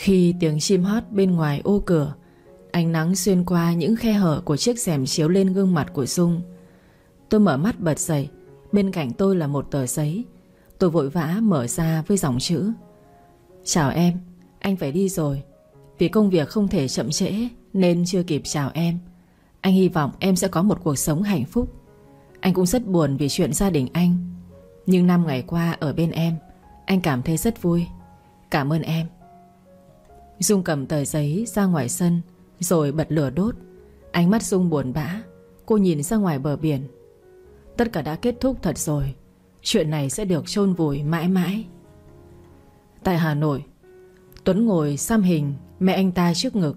Khi tiếng chim hót bên ngoài ô cửa, Ánh nắng xuyên qua những khe hở Của chiếc rèm chiếu lên gương mặt của Dung. Tôi mở mắt bật dậy, Bên cạnh tôi là một tờ giấy. Tôi vội vã mở ra với dòng chữ. Chào em, Anh phải đi rồi. Vì công việc không thể chậm trễ Nên chưa kịp chào em. Anh hy vọng em sẽ có một cuộc sống hạnh phúc. Anh cũng rất buồn vì chuyện gia đình anh. Nhưng năm ngày qua ở bên em, Anh cảm thấy rất vui. Cảm ơn em. Dung cầm tờ giấy ra ngoài sân, Rồi bật lửa đốt. Ánh mắt Dung buồn bã. Cô nhìn ra ngoài bờ biển. Tất cả đã kết thúc thật rồi. Chuyện này sẽ được chôn vùi mãi mãi. Tại Hà Nội, Tuấn ngồi xăm hình Mẹ anh ta trước ngực.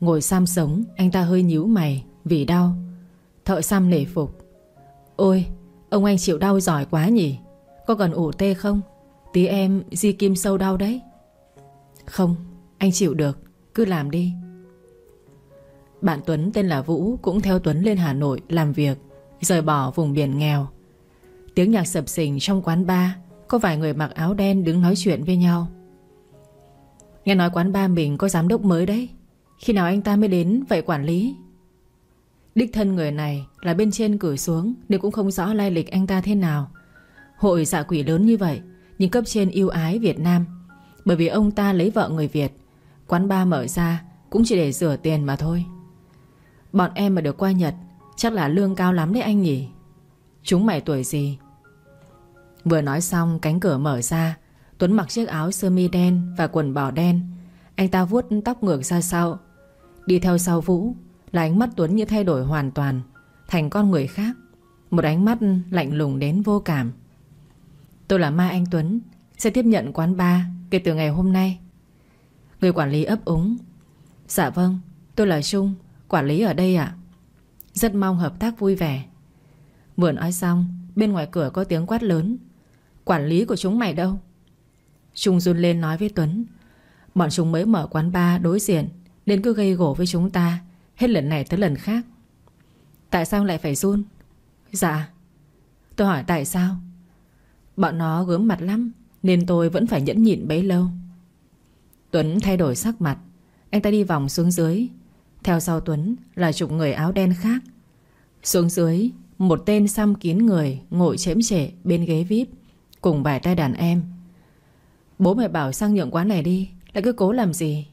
Ngồi xăm sống, Anh ta hơi nhíu mày Vì đau. Thợ xăm nể phục. Ôi, Ông anh chịu đau giỏi quá nhỉ? Có cần ủ tê không? Tí em di kim sâu đau đấy. Không. Anh chịu được, Cứ làm đi. Bạn Tuấn tên là Vũ, Cũng theo Tuấn lên Hà Nội làm việc, Rời bỏ vùng biển nghèo. Tiếng nhạc sập sình trong quán bar, Có vài người mặc áo đen đứng nói chuyện với nhau. Nghe nói quán bar mình có giám đốc mới đấy, Khi nào anh ta mới đến vậy quản lý? Đích thân người này là bên trên cử xuống Nên cũng không rõ lai lịch anh ta thế nào. Hội dạ quỷ lớn như vậy, Nhưng cấp trên yêu ái Việt Nam, Bởi vì ông ta lấy vợ người Việt Quán bar mở ra, Cũng chỉ để rửa tiền mà thôi. Bọn em mà được qua Nhật, Chắc là lương cao lắm đấy anh nhỉ? Chúng mày tuổi gì? Vừa nói xong, cánh cửa mở ra. Tuấn mặc chiếc áo sơ mi đen Và quần bò đen. Anh ta vuốt tóc ngược ra sau. Đi theo sau Vũ, Là ánh mắt Tuấn như thay đổi hoàn toàn, Thành con người khác. Một ánh mắt lạnh lùng đến vô cảm. Tôi là Mai Anh Tuấn, Sẽ tiếp nhận quán bar Kể từ ngày hôm nay. Người quản lý ấp úng. Dạ vâng tôi là Trung, Quản lý ở đây ạ. Rất mong hợp tác vui vẻ. Vừa nói xong, Bên ngoài cửa có tiếng quát lớn. Quản lý của chúng mày đâu? Trung run lên nói với Tuấn. Bọn chúng mới mở quán bar đối diện, Nên cứ gây gổ với chúng ta, Hết lần này tới lần khác. Tại sao lại phải run? Dạ Tôi hỏi tại sao? Bọn nó gớm mặt lắm, Nên tôi vẫn phải nhẫn nhịn bấy lâu. Tuấn thay đổi sắc mặt. Anh ta đi vòng xuống dưới. Theo sau Tuấn là chục người áo đen khác. Xuống dưới, Một tên xăm kín người Ngồi chém trệ bên ghế vip, Cùng vài tay đàn em. Bố mày bảo sang nhượng quán này đi, Lại cứ cố làm gì?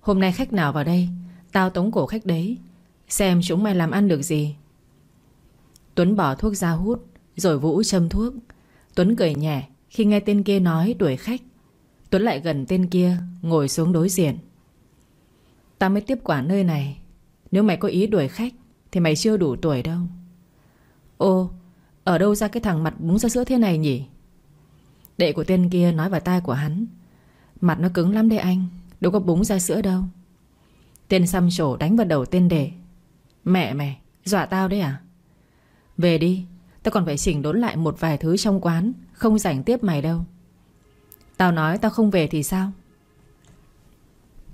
Hôm nay khách nào vào đây, Tao tống cổ khách đấy, Xem chúng mày làm ăn được gì. Tuấn bỏ thuốc ra hút, Rồi Vũ châm thuốc. Tuấn cười nhẹ khi nghe tên kia nói đuổi khách. Tuấn lại gần tên kia, Ngồi xuống đối diện. Tao mới tiếp quản nơi này. Nếu mày có ý đuổi khách, Thì mày chưa đủ tuổi đâu. Ô, Ở đâu ra cái thằng mặt búng ra sữa thế này nhỉ? Đệ của tên kia nói vào tai của hắn. Mặt nó cứng lắm đấy anh, Đâu có búng ra sữa đâu. Tên xăm trổ đánh vào đầu tên đệ. Mẹ mày, Dọa tao đấy à? Về đi, Tao còn phải chỉnh đốn lại một vài thứ trong quán, Không rảnh tiếp mày đâu. Tao nói tao không về thì sao?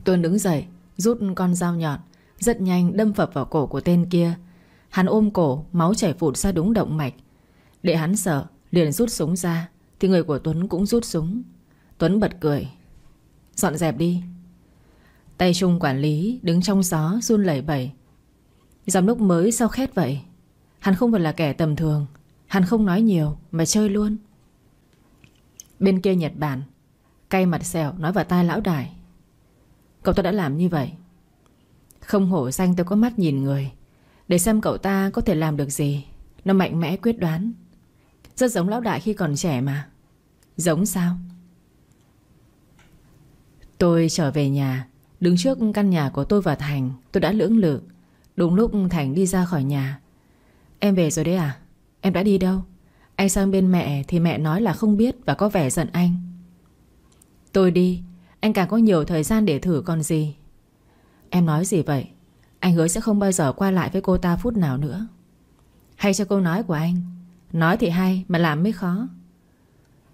Tuấn đứng dậy, Rút con dao nhọn, Rất nhanh đâm phập vào cổ của tên kia. Hắn ôm cổ, Máu chảy phụt ra đúng động mạch. Để hắn sợ, Liền rút súng ra, Thì người của Tuấn cũng rút súng. Tuấn bật cười. Dọn dẹp đi. Tay Trung quản lý đứng trong gió run lẩy bẩy. Giám đốc mới sao khét vậy? Hắn không phải là kẻ tầm thường. Hắn không nói nhiều, mà chơi luôn. Bên kia Nhật Bản Cay mặt xẻo nói vào tai lão đại. Cậu ta đã làm như vậy. Không hổ danh tôi có mắt nhìn người. Để xem cậu ta có thể làm được gì, Nó mạnh mẽ quyết đoán. Rất giống lão đại khi còn trẻ mà. Giống sao? Tôi trở về nhà, Đứng trước căn nhà của tôi và Thành, Tôi đã lưỡng lự. Đúng lúc Thành đi ra khỏi nhà. Em về rồi đấy à? Em đã đi đâu? Anh sang bên mẹ thì mẹ nói là không biết Và có vẻ giận anh. Tôi đi, Anh càng có nhiều thời gian để thử còn gì. Em nói gì vậy? Anh hứa sẽ không bao giờ qua lại với cô ta phút nào nữa. Hay cho câu nói của anh. Nói thì hay mà làm mới khó.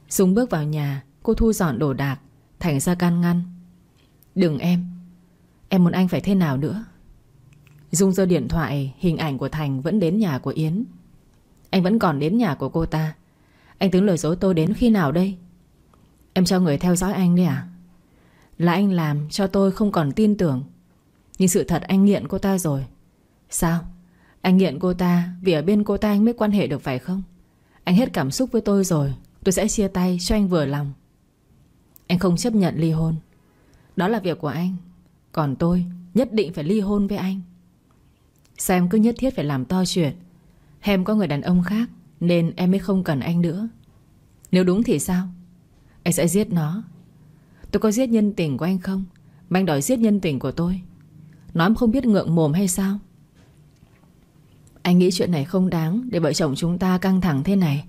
Dung bước vào nhà, Cô thu dọn đồ đạc, Thành ra can ngăn. Đừng em. Em muốn anh phải thế nào nữa? Dung giơ điện thoại, Hình ảnh của Thành vẫn đến nhà của Yến. Anh vẫn còn đến nhà của cô ta. Anh tính lừa dối tôi đến khi nào đây? Em cho người theo dõi anh đi à? Là anh làm cho tôi không còn tin tưởng. Nhưng sự thật anh nghiện cô ta rồi. Sao? Anh nghiện cô ta Vì ở bên cô ta anh mới quan hệ được phải không? Anh hết cảm xúc với tôi rồi. Tôi sẽ chia tay cho anh vừa lòng. Anh không chấp nhận ly hôn. Đó là việc của anh. Còn tôi nhất định phải ly hôn với anh. Sao em cứ nhất thiết phải làm to chuyện? Em có người đàn ông khác Nên em mới không cần anh nữa. Nếu đúng thì sao? Anh sẽ giết nó. Tôi có giết nhân tình của anh không? Mà anh đòi giết nhân tình của tôi. Nói em không biết ngượng mồm hay sao? Anh nghĩ chuyện này không đáng Để vợ chồng chúng ta căng thẳng thế này.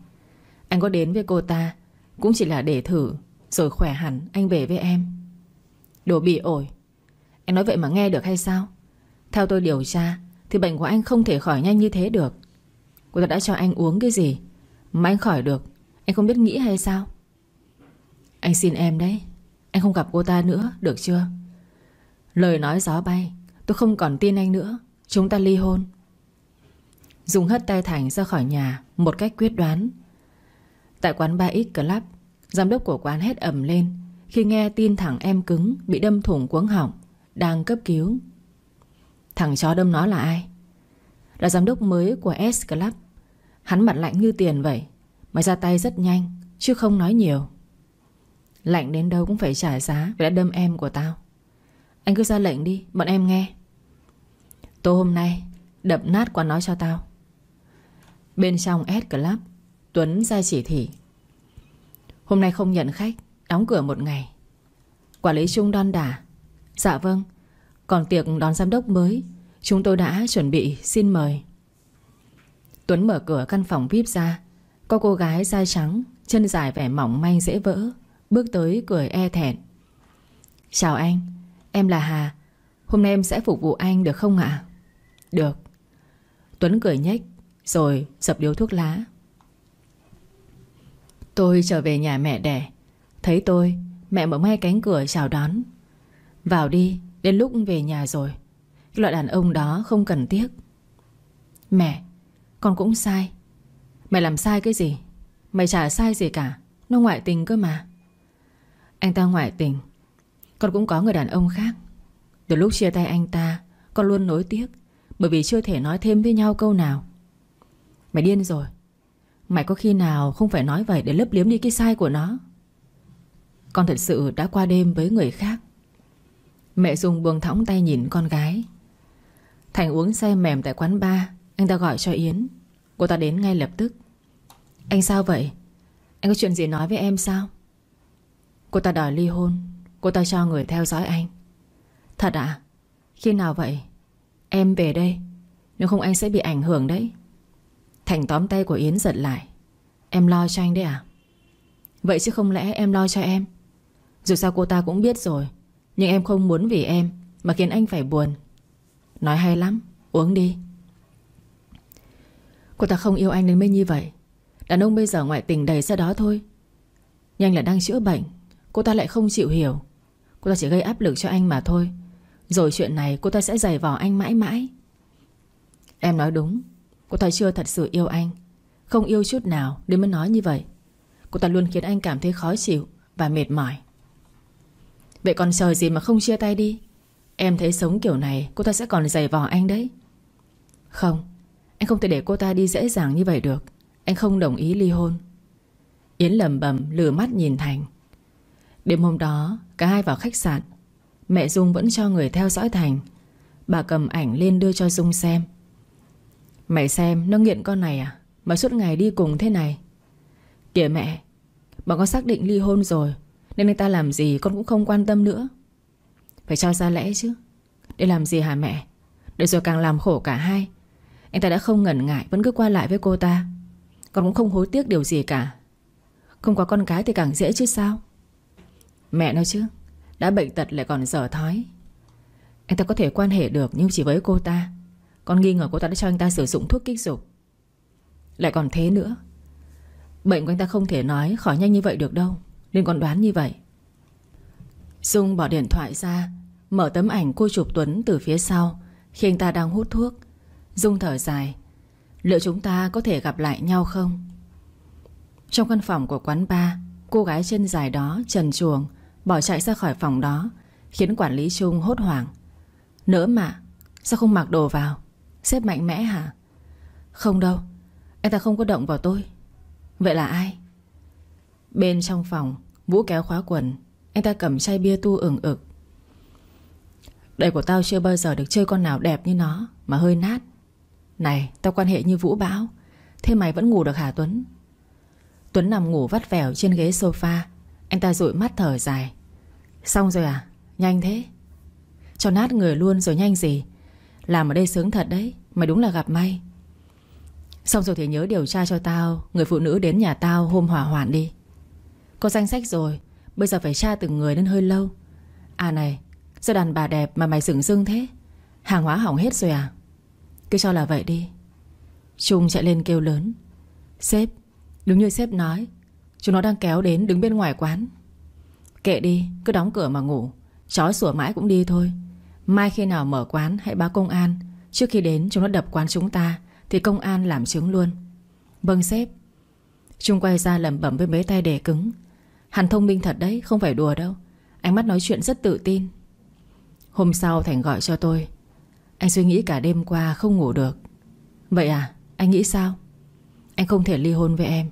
Anh có đến với cô ta, Cũng chỉ là để thử, Rồi khỏe hẳn anh về với em. Đồ bị ổi. Anh nói vậy mà nghe được hay sao? Theo tôi điều tra, Thì bệnh của anh không thể khỏi nhanh như thế được. Cô ta đã cho anh uống cái gì Mà anh khỏi được? Anh không biết nghĩ hay sao? Anh xin em đấy. Anh không gặp cô ta nữa, được chưa? Lời nói gió bay, Tôi không còn tin anh nữa. Chúng ta ly hôn. Dùng hất tay Thành ra khỏi nhà Một cách quyết đoán. Tại quán 3X Club, Giám đốc của quán hét ầm lên Khi nghe tin thằng em cứng Bị đâm thủng cuống họng, Đang cấp cứu. Thằng chó đâm nó là ai? Là giám đốc mới của S Club. Hắn mặt lạnh như tiền vậy, Mà ra tay rất nhanh, Chứ không nói nhiều. Lạnh đến đâu cũng phải trả giá Vì đã đâm em của tao. Anh cứ ra lệnh đi, Bọn em nghe. Tối hôm nay, Đập nát quán nói cho tao. Bên trong S Club Tuấn ra chỉ thị. Hôm nay không nhận khách, Đóng cửa một ngày. Quản lý Trung đon đả. Dạ vâng Còn tiệc đón giám đốc mới, Chúng tôi đã chuẩn bị, xin mời. Tuấn mở cửa căn phòng VIP ra. Có cô gái da trắng, Chân dài vẻ mỏng manh dễ vỡ. Bước tới cười e thẹn. Chào anh, Em là Hà. Hôm nay em sẽ phục vụ anh được không ạ? Được. Tuấn cười nhếch, Rồi dập điếu thuốc lá. Tôi trở về nhà mẹ đẻ. Thấy tôi, Mẹ mở ngay cánh cửa chào đón. Vào đi, Đến lúc về nhà rồi. Cái loại đàn ông đó không cần tiếc. Mẹ, Con cũng sai. Mày làm sai cái gì? Mày chả sai gì cả. Nó ngoại tình cơ mà. Anh ta ngoại tình. Con cũng có người đàn ông khác. Từ lúc chia tay anh ta, Con luôn nối tiếc, Bởi vì chưa thể nói thêm với nhau câu nào. Mày điên rồi. Mày có khi nào không phải nói vậy Để lấp liếm đi cái sai của nó? Con thật sự đã qua đêm với người khác. Mẹ dùng buông thõng tay nhìn con gái. Thành uống say mềm tại quán bar, Anh ta gọi cho Yến. Cô ta đến ngay lập tức. Anh sao vậy? Anh có chuyện gì nói với em sao? Cô ta đòi ly hôn. Cô ta cho người theo dõi anh. Thật ạ? À? Khi nào vậy? Em về đây. Nếu không anh sẽ bị ảnh hưởng đấy. Thành tóm tay của Yến giật lại. Em lo cho anh đấy à Vậy chứ không lẽ em lo cho em? Dù sao cô ta cũng biết rồi. Nhưng em không muốn vì em Mà khiến anh phải buồn. Nói hay lắm. Uống đi. Cô ta không yêu anh đến mới như vậy. Đàn ông bây giờ ngoại tình đầy ra đó thôi. Nhưng anh là đang chữa bệnh. Cô ta lại không chịu hiểu. Cô ta chỉ gây áp lực cho anh mà thôi. Rồi chuyện này cô ta sẽ giày vò anh mãi mãi. Em nói đúng. Cô ta chưa thật sự yêu anh. Không yêu chút nào đến mới nói như vậy. Cô ta luôn khiến anh cảm thấy khó chịu Và mệt mỏi. Vậy còn chờ gì mà không chia tay đi? Em thấy sống kiểu này, Cô ta sẽ còn giày vò anh đấy. Không. Anh không thể để cô ta đi dễ dàng như vậy được. Anh không đồng ý ly hôn. Yến lầm bầm lừa mắt nhìn Thành. Đêm hôm đó, Cả hai vào khách sạn. Mẹ Dung vẫn cho người theo dõi Thành. Bà cầm ảnh lên đưa cho Dung xem. Mày xem, nó nghiện con này à? Mà suốt ngày đi cùng thế này. Kìa mẹ Bọn con xác định ly hôn rồi, Nên anh ta làm gì con cũng không quan tâm nữa. Phải cho ra lẽ chứ. Để làm gì hả mẹ? Để rồi càng làm khổ cả hai. Anh ta đã không ngần ngại, Vẫn cứ qua lại với cô ta. Con cũng không hối tiếc điều gì cả. Không có con cái thì càng dễ chứ sao? Mẹ nói chứ, Đã bệnh tật lại còn dở thói. Anh ta có thể quan hệ được Nhưng chỉ với cô ta. Con nghi ngờ cô ta đã cho anh ta sử dụng thuốc kích dục. Lại còn thế nữa. Bệnh của anh ta không thể nói khỏi nhanh như vậy được đâu, Nên con đoán như vậy. Dung bỏ điện thoại ra, Mở tấm ảnh cô chụp Tuấn từ phía sau Khi anh ta đang hút thuốc. Dung thở dài, Liệu chúng ta có thể gặp lại nhau không? Trong căn phòng của quán bar, Cô gái chân dài đó trần chuồng Bỏ chạy ra khỏi phòng đó, Khiến quản lý Trung hốt hoảng. Nỡ mà, Sao không mặc đồ vào? Xếp mạnh mẽ hả? Không đâu, Anh ta không có động vào tôi. Vậy là ai? Bên trong phòng, Vũ kéo khóa quần, Anh ta cầm chai bia tu ửng ực. Đời của tao chưa bao giờ được chơi con nào đẹp như nó, Mà hơi nát. Này, tao quan hệ như Vũ Bão, Thế mày vẫn ngủ được hả Tuấn? Tuấn nằm ngủ vắt vẻo trên ghế sofa, Anh ta dụi mắt thở dài. Xong rồi à? Nhanh thế. Cho nát người luôn rồi nhanh gì? Làm ở đây sướng thật đấy, Mày đúng là gặp may. Xong rồi thì nhớ điều tra cho tao, Người phụ nữ đến nhà tao hôm hỏa hoạn đi. Có danh sách rồi, Bây giờ phải tra từng người nên hơi lâu. À này, Sao đàn bà đẹp mà mày sửng dưng thế? Hàng hóa hỏng hết rồi à? Cứ cho là vậy đi. Trung chạy lên kêu lớn. Sếp, Đúng như sếp nói, Chúng nó đang kéo đến đứng bên ngoài quán. Kệ đi, cứ đóng cửa mà ngủ. Chó sủa mãi cũng đi thôi. Mai khi nào mở quán, hãy báo công an. Trước khi đến, chúng nó đập quán chúng ta, Thì công an làm chứng luôn. Vâng sếp. Trung quay ra lẩm bẩm với mấy tay đề cứng. Hắn thông minh thật đấy, không phải đùa đâu. Ánh mắt nói chuyện rất tự tin. Hôm sau Thành gọi cho tôi. Anh suy nghĩ cả đêm qua không ngủ được. Vậy à anh nghĩ sao? Anh không thể ly hôn với em.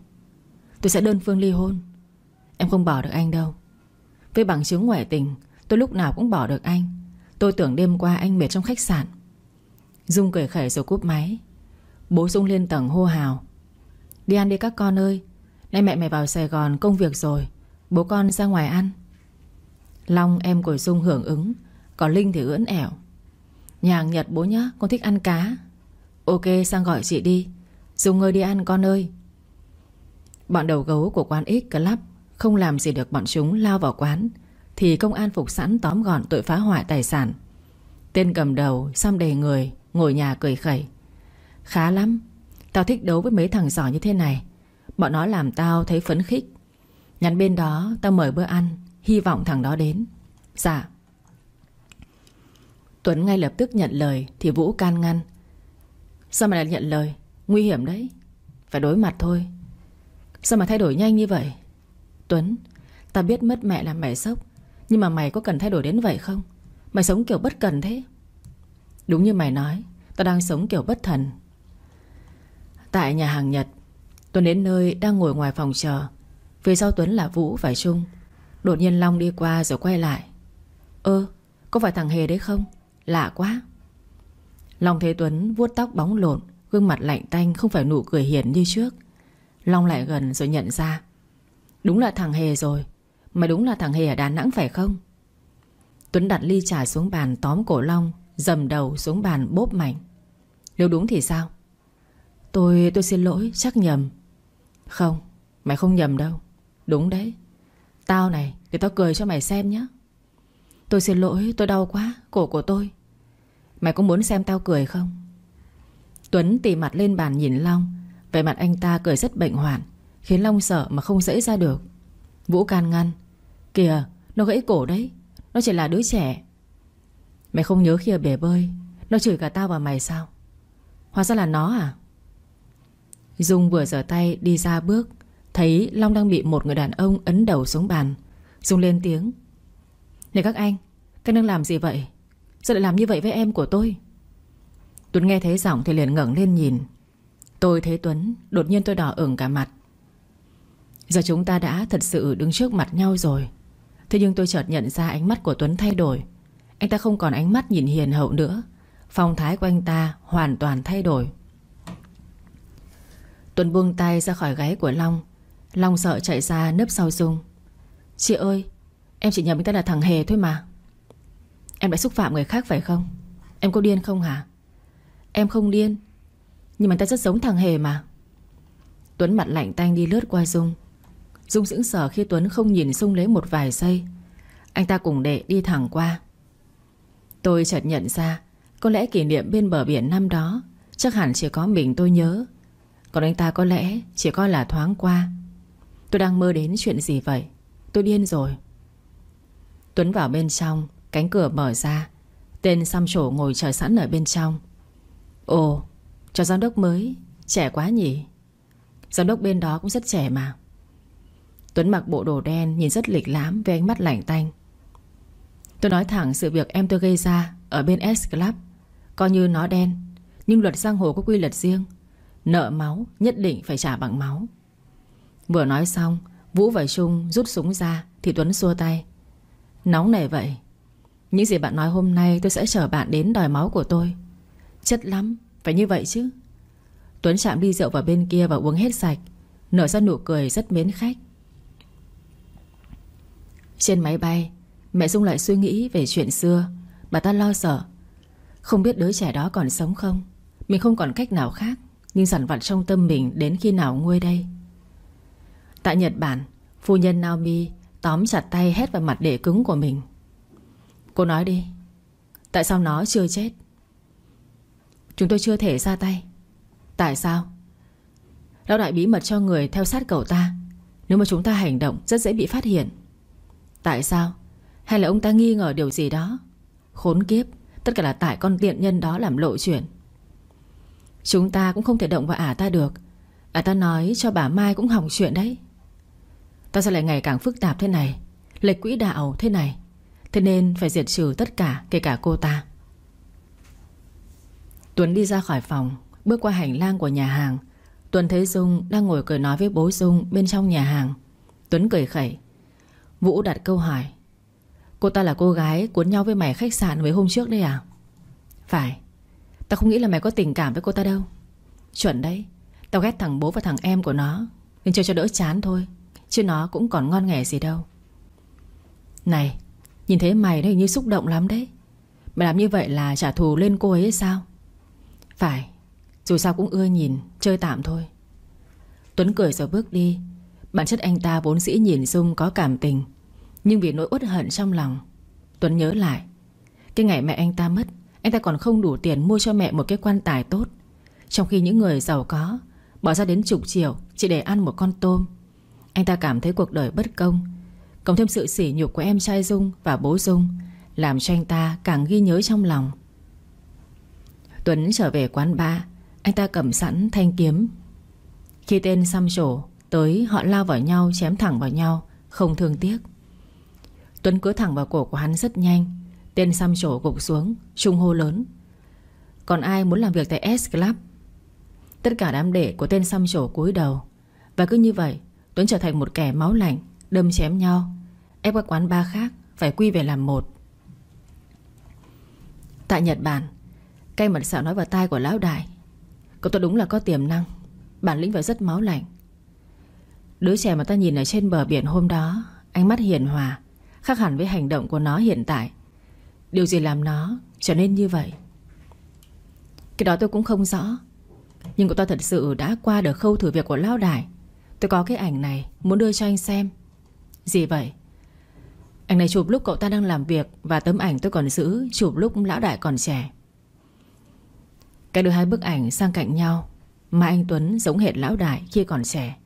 Tôi sẽ đơn phương ly hôn. Em không bỏ được anh đâu. Với bằng chứng ngoại tình, Tôi lúc nào cũng bỏ được anh. Tôi tưởng đêm qua anh mệt trong khách sạn. Dung cười khẩy rồi cúp máy. Bố Dung lên tầng hô hào. Đi ăn đi các con ơi, Nay mẹ mày vào Sài Gòn công việc rồi, Bố con ra ngoài ăn. Long, em của Dung hưởng ứng, Còn Linh thì ưỡn ẻo Nhà hàng Nhật bố nhá, Con thích ăn cá. Ok, sang gọi chị đi. Dung ơi, đi ăn con ơi. Bọn đầu gấu của quán X Club. Không làm gì được bọn chúng lao vào quán, Thì công an phục sẵn tóm gọn tội phá hoại tài sản. Tên cầm đầu Xăm đầy người, Ngồi nhà cười khẩy. Khá lắm, Tao thích đấu với mấy thằng giỏi như thế này. Bọn nó làm tao thấy phấn khích. Nhắn bên đó, tao mời bữa ăn, Hy vọng thằng đó đến. Dạ. Tuấn ngay lập tức nhận lời, Thì Vũ can ngăn. Sao mà lại nhận lời? Nguy hiểm đấy. Phải đối mặt thôi. Sao mà thay đổi nhanh như vậy? Tuấn, Ta biết mất mẹ làm mày sốc, Nhưng mà mày có cần thay đổi đến vậy không? Mày sống kiểu bất cần thế. Đúng như mày nói Ta đang sống kiểu bất thần. Tại nhà hàng Nhật, Tuấn đến nơi đang ngồi ngoài phòng chờ. Phía sau Tuấn là Vũ và Trung. Đột nhiên Long đi qua rồi quay lại. Ơ, có phải thằng Hề đấy không? Lạ quá. Long thấy Tuấn vuốt tóc bóng lộn, Gương mặt lạnh tanh, không phải nụ cười hiền như trước. Long lại gần rồi nhận ra. Đúng là thằng Hề rồi. Mà đúng là thằng Hề ở Đà Nẵng phải không? Tuấn đặt ly trà xuống bàn tóm cổ Long, Dầm đầu xuống bàn bốp mạnh. Nếu đúng thì sao? Tôi tôi xin lỗi, chắc nhầm. Không, Mày không nhầm đâu. Đúng đấy. Tao này, để tao cười cho mày xem nhé Tôi xin lỗi, tôi đau quá, Cổ của tôi. Mày có muốn xem tao cười không? Tuấn tì mặt lên bàn nhìn Long. Về mặt anh ta cười rất bệnh hoạn. Khiến Long sợ mà không dễ ra được. Vũ can ngăn, Kìa, nó gãy cổ đấy, Nó chỉ là đứa trẻ. Mày không nhớ khi ở bể bơi, Nó chửi cả tao và mày sao? Hóa ra là nó à? Dung vừa giở tay đi ra bước, Thấy Long đang bị một người đàn ông ấn đầu xuống bàn. Dung lên tiếng, Này các anh, Các đang làm gì vậy? Sao lại làm như vậy với em của tôi? Tuấn nghe thấy giọng thì liền ngẩng lên nhìn. Tôi thấy Tuấn, Đột nhiên tôi đỏ ửng cả mặt Giờ chúng ta đã thật sự đứng trước mặt nhau rồi. Thế nhưng tôi chợt nhận ra ánh mắt của Tuấn thay đổi. Anh ta không còn ánh mắt nhìn hiền hậu nữa. Phong thái của anh ta hoàn toàn thay đổi. Tuấn buông tay ra khỏi gáy của Long. Long sợ chạy ra nấp sau Dung. Chị ơi, Em chỉ nhầm anh ta là thằng Hề thôi mà. Em đã xúc phạm người khác phải không? Em có điên không hả? Em không điên, Nhưng mà anh ta rất giống thằng Hề mà. Tuấn mặt lạnh tanh đi lướt qua Dung. Dung sững sờ khi Tuấn không nhìn Dung lấy một vài giây. Anh ta cùng đệ đi thẳng qua. Tôi chợt nhận ra, Có lẽ kỷ niệm bên bờ biển năm đó, Chắc hẳn chỉ có mình tôi nhớ. Còn anh ta có lẽ chỉ coi là thoáng qua. Tôi đang mơ đến chuyện gì vậy? Tôi điên rồi. Tuấn vào bên trong, Cánh cửa mở ra. Tên xăm trổ ngồi chờ sẵn ở bên trong. Ồ, Cho giám đốc mới, Trẻ quá nhỉ? Giám đốc bên đó cũng rất trẻ mà. Tuấn mặc bộ đồ đen, Nhìn rất lịch lãm với ánh mắt lạnh tanh. Tôi nói thẳng sự việc em tôi gây ra Ở bên S Club. Coi như nó đen, Nhưng luật giang hồ có quy luật riêng. Nợ máu nhất định phải trả bằng máu. Vừa nói xong, Vũ và Trung rút súng ra Thì Tuấn xua tay. Nóng này vậy, Những gì bạn nói hôm nay tôi sẽ chở bạn đến đòi máu của tôi. Chất lắm, Phải như vậy chứ. Tuấn chạm ly rượu vào bên kia và uống hết sạch, Nở ra nụ cười rất mến khách. Trên máy bay, Mẹ Dung lại suy nghĩ về chuyện xưa. Bà ta lo sợ. Không biết đứa trẻ đó còn sống không? Mình không còn cách nào khác, Nhưng dằn vặt trong tâm mình đến khi nào nguôi đây? Tại Nhật Bản, Phu nhân Naomi Tóm chặt tay hét vào mặt để cứng của mình. Cô nói đi, Tại sao nó chưa chết? Chúng tôi chưa thể ra tay. Tại sao? Lão đại bí mật cho người theo sát cậu ta. Nếu mà chúng ta hành động, rất dễ bị phát hiện. Tại sao? Hay là ông ta nghi ngờ điều gì đó? Khốn kiếp, Tất cả là tại con tiện nhân đó làm lộ chuyện. Chúng ta cũng không thể động vào ả ta được. Ả ta nói cho bà Mai cũng hỏng chuyện đấy. Ta sẽ lại ngày càng phức tạp thế này, Lệch quỹ đạo thế này. Thế nên phải diệt trừ tất cả, kể cả cô ta. Tuấn đi ra khỏi phòng, Bước qua hành lang của nhà hàng. Tuấn thấy Dung đang ngồi cười nói với bố Dung Bên trong nhà hàng. Tuấn cười khẩy. Vũ đặt câu hỏi. Cô ta là cô gái cuốn nhau với mày khách sạn với hôm trước đấy à? Phải. Tao không nghĩ là mày có tình cảm với cô ta đâu. Chuẩn đấy. Tao ghét thằng bố và thằng em của nó. Nên chơi cho đỡ chán thôi. Chứ nó cũng còn ngon nghẻ gì đâu. Này, Nhìn thấy mày nó hình như xúc động lắm đấy. Mày làm như vậy là trả thù lên cô ấy hay sao? Phải. Dù sao cũng ưa nhìn, Chơi tạm thôi. Tuấn cười rồi bước đi. Bản chất anh ta vốn dĩ nhìn Dung có cảm tình. Nhưng vì nỗi uất hận trong lòng, Tuấn nhớ lại. Cái ngày mẹ anh ta mất, Anh ta còn không đủ tiền mua cho mẹ một cái quan tài tốt. Trong khi những người giàu có Bỏ ra đến chục triệu Chỉ để ăn một con tôm, Anh ta cảm thấy cuộc đời bất công. Cộng thêm sự sỉ nhục của em trai Dung và bố Dung Làm cho anh ta càng ghi nhớ trong lòng. Tuấn trở về quán bar, Anh ta cầm sẵn thanh kiếm. Khi tên xăm trổ Tới, họ lao vào nhau, chém thẳng vào nhau, Không thương tiếc. Tuấn cứ thẳng vào cổ của hắn rất nhanh. Tên xăm trổ gục xuống, Trung hô lớn. Còn ai muốn làm việc tại S Club? Tất cả đám đệ của tên xăm trổ cúi đầu. Và cứ như vậy, Tuấn trở thành một kẻ máu lạnh, Đâm chém nhau. Ép các quán ba khác Phải quy về làm một. Tại Nhật Bản Cây mặt xạo nói vào tai của lão đại. Cậu ta đúng là có tiềm năng, Bản lĩnh và rất máu lạnh. Đứa trẻ mà ta nhìn ở trên bờ biển hôm đó, Ánh mắt hiền hòa Khác hẳn với hành động của nó hiện tại. Điều gì làm nó trở nên như vậy? Cái đó tôi cũng không rõ. Nhưng cậu ta thật sự đã qua được khâu thử việc của Lão Đại. Tôi có cái ảnh này Muốn đưa cho anh xem. Gì vậy? Ảnh này chụp lúc cậu ta đang làm việc Và tấm ảnh tôi còn giữ Chụp lúc Lão Đại còn trẻ. Cái đưa hai bức ảnh sang cạnh nhau Mà anh Tuấn giống hệt Lão Đại khi còn trẻ.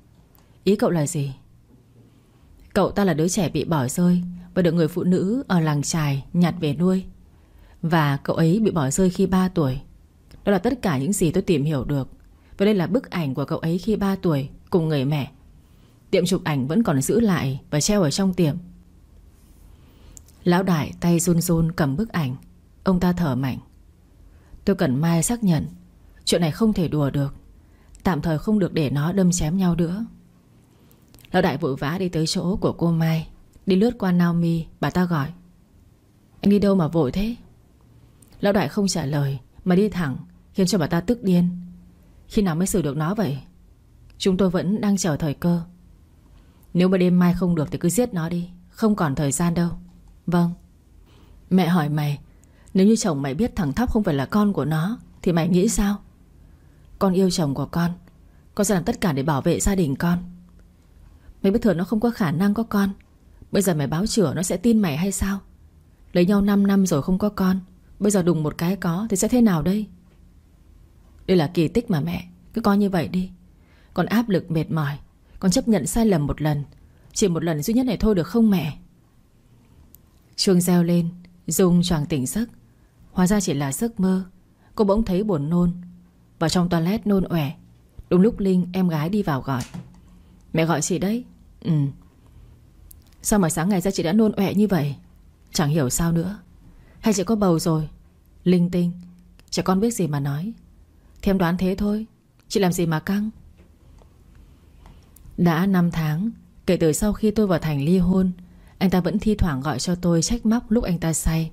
Ý cậu là gì? Cậu ta là đứa trẻ bị bỏ rơi và được người phụ nữ ở làng trài nhặt về nuôi. Và cậu ấy bị bỏ rơi khi 3 tuổi. Đó là tất cả những gì tôi tìm hiểu được. Và đây là bức ảnh của cậu ấy khi 3 tuổi Cùng người mẹ. Tiệm chụp ảnh vẫn còn giữ lại Và treo ở trong tiệm. Lão đại tay run run cầm bức ảnh. Ông ta thở mạnh. Tôi cần Mai xác nhận. Chuyện này không thể đùa được. Tạm thời không được để nó đâm chém nhau nữa. Lão đại vội vã đi tới chỗ của cô Mai. Đi lướt qua Naomi, Bà ta gọi. Anh đi đâu mà vội thế? Lão đại không trả lời, Mà đi thẳng, Khiến cho bà ta tức điên. Khi nào mới xử được nó vậy? Chúng tôi vẫn đang chờ thời cơ. Nếu mà đêm mai không được thì cứ giết nó đi, Không còn thời gian đâu. Vâng. Mẹ hỏi mày, Nếu như chồng mày biết thằng Thóc không phải là con của nó, Thì mày nghĩ sao? Con yêu chồng của con Con sẽ làm tất cả để bảo vệ gia đình con. Mày biết thừa nó không có khả năng có con Bây giờ mày báo chữa nó sẽ tin mày hay sao? Lấy nhau 5 năm rồi không có con. Bây giờ đùng một cái có Thì sẽ thế nào đây? Đây là kỳ tích mà mẹ. Cứ coi như vậy đi. Còn áp lực mệt mỏi. Con chấp nhận sai lầm một lần. Chỉ một lần duy nhất này thôi được không mẹ? Chuông reo lên Dung choàng tỉnh giấc. Hóa ra chỉ là giấc mơ. Cô bỗng thấy buồn nôn. Vào trong toilet nôn ẻ Đúng lúc Linh em gái đi vào gọi. Mẹ gọi chị đấy. Ừ. Sao mà sáng ngày ra chị đã nôn ọe như vậy? Chẳng hiểu sao nữa. Hay chị có bầu rồi? Linh tinh, Trẻ con biết gì mà nói. Thêm đoán thế thôi. Chị làm gì mà căng? Đã 5 tháng, Kể từ sau khi tôi vào thành ly hôn, Anh ta vẫn thi thoảng gọi cho tôi trách móc lúc anh ta say.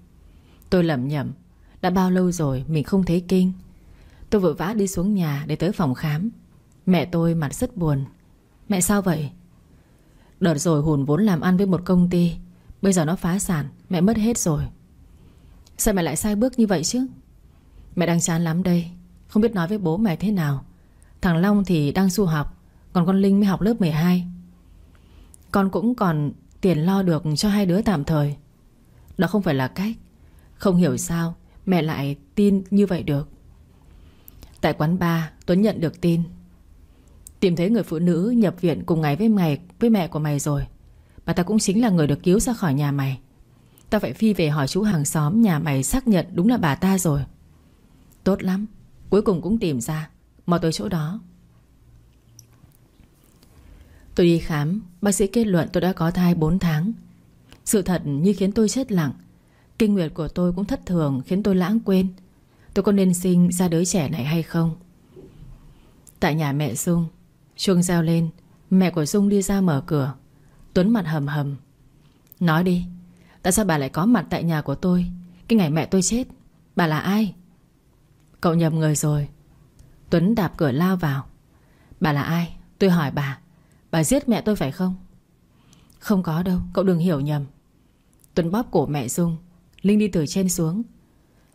Tôi lẩm nhẩm, Đã bao lâu rồi mình không thấy kinh. Tôi vội vã đi xuống nhà để tới phòng khám. Mẹ tôi mặt rất buồn. Mẹ sao vậy? Đợt rồi Hùn vốn làm ăn với một công ty. Bây giờ nó phá sản, Mẹ mất hết rồi. Sao mẹ lại sai bước như vậy chứ? Mẹ đang chán lắm đây. Không biết nói với bố mẹ thế nào. Thằng Long thì đang du học, Còn con Linh mới học lớp 12 Con cũng còn tiền lo được cho hai đứa tạm thời. Đó không phải là cách. Không hiểu sao Mẹ lại tin như vậy được. Tại quán bar, Tuấn nhận được tin. Tìm thấy người phụ nữ nhập viện cùng ngày với mày với mẹ của mày rồi. Bà ta cũng chính là người được cứu ra khỏi nhà mày. Tao phải phi về hỏi chú hàng xóm Nhà mày xác nhận đúng là bà ta rồi. Tốt lắm, Cuối cùng cũng tìm ra. Mò tới chỗ đó. Tôi đi khám, Bác sĩ kết luận tôi đã có thai 4 tháng. Sự thật như khiến tôi chết lặng. Kinh nguyệt của tôi cũng thất thường, Khiến tôi lãng quên. Tôi có nên sinh ra đứa trẻ này hay không? Tại nhà mẹ Dung Chuông reo lên Mẹ của Dung đi ra mở cửa. Tuấn mặt hầm hầm. Nói đi, Tại sao bà lại có mặt tại nhà của tôi? Cái ngày mẹ tôi chết, Bà là ai? Cậu nhầm người rồi. Tuấn đạp cửa lao vào. Bà là ai? Tôi hỏi bà. Bà giết mẹ tôi phải không? Không có đâu, Cậu đừng hiểu nhầm. Tuấn bóp cổ mẹ Dung. Linh đi từ trên xuống.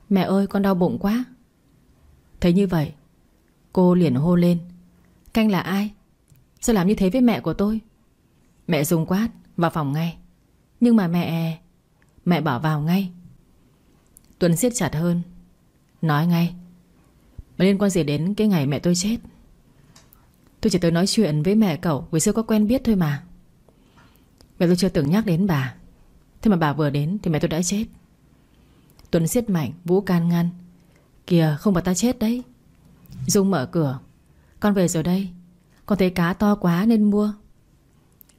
Mẹ ơi, con đau bụng quá. Thấy như vậy, Cô liền hô lên. Canh là ai? Sao làm như thế với mẹ của tôi? Mẹ dùng quát, Vào phòng ngay. Nhưng mà mẹ Mẹ bảo vào ngay. Tuấn siết chặt hơn, Nói ngay. Mà liên quan gì đến cái ngày mẹ tôi chết? Tôi chỉ tới nói chuyện với mẹ cậu, Vì xưa có quen biết thôi mà. Mẹ tôi chưa từng nhắc đến bà. Thế mà bà vừa đến thì mẹ tôi đã chết. Tuấn siết mạnh, Vũ can ngăn. Kìa, không bà ta chết đấy. Dung mở cửa. Con về rồi đây. Con thấy cá to quá nên mua.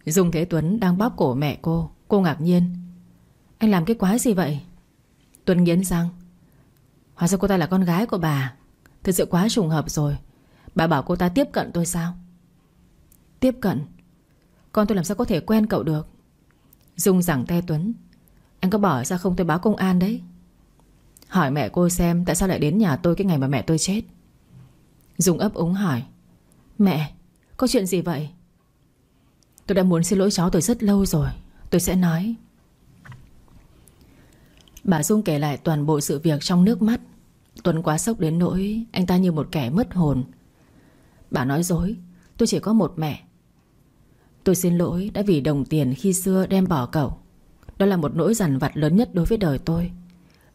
Dung thấy Tuấn đang bóp cổ mẹ cô. Cô ngạc nhiên. Anh làm cái quái gì vậy? Tuấn nghiến răng. Hóa ra cô ta là con gái của bà. Thật sự quá trùng hợp rồi. Bà bảo cô ta tiếp cận tôi sao? Tiếp cận? Con tôi làm sao có thể quen cậu được? Dung rằng te Tuấn. Anh có bỏ ra không tôi báo công an đấy? Hỏi mẹ cô xem Tại sao lại đến nhà tôi cái ngày mà mẹ tôi chết. Dung ấp úng hỏi. Mẹ có chuyện gì vậy? Tôi đã muốn xin lỗi cháu từ rất lâu rồi. Tôi sẽ nói. Bà Dung kể lại toàn bộ sự việc trong nước mắt. Tuấn quá sốc đến nỗi Anh ta như một kẻ mất hồn. Bà nói dối, Tôi chỉ có một mẹ. Tôi xin lỗi đã vì đồng tiền khi xưa đem bỏ cậu. Đó là một nỗi dằn vặt lớn nhất đối với đời tôi.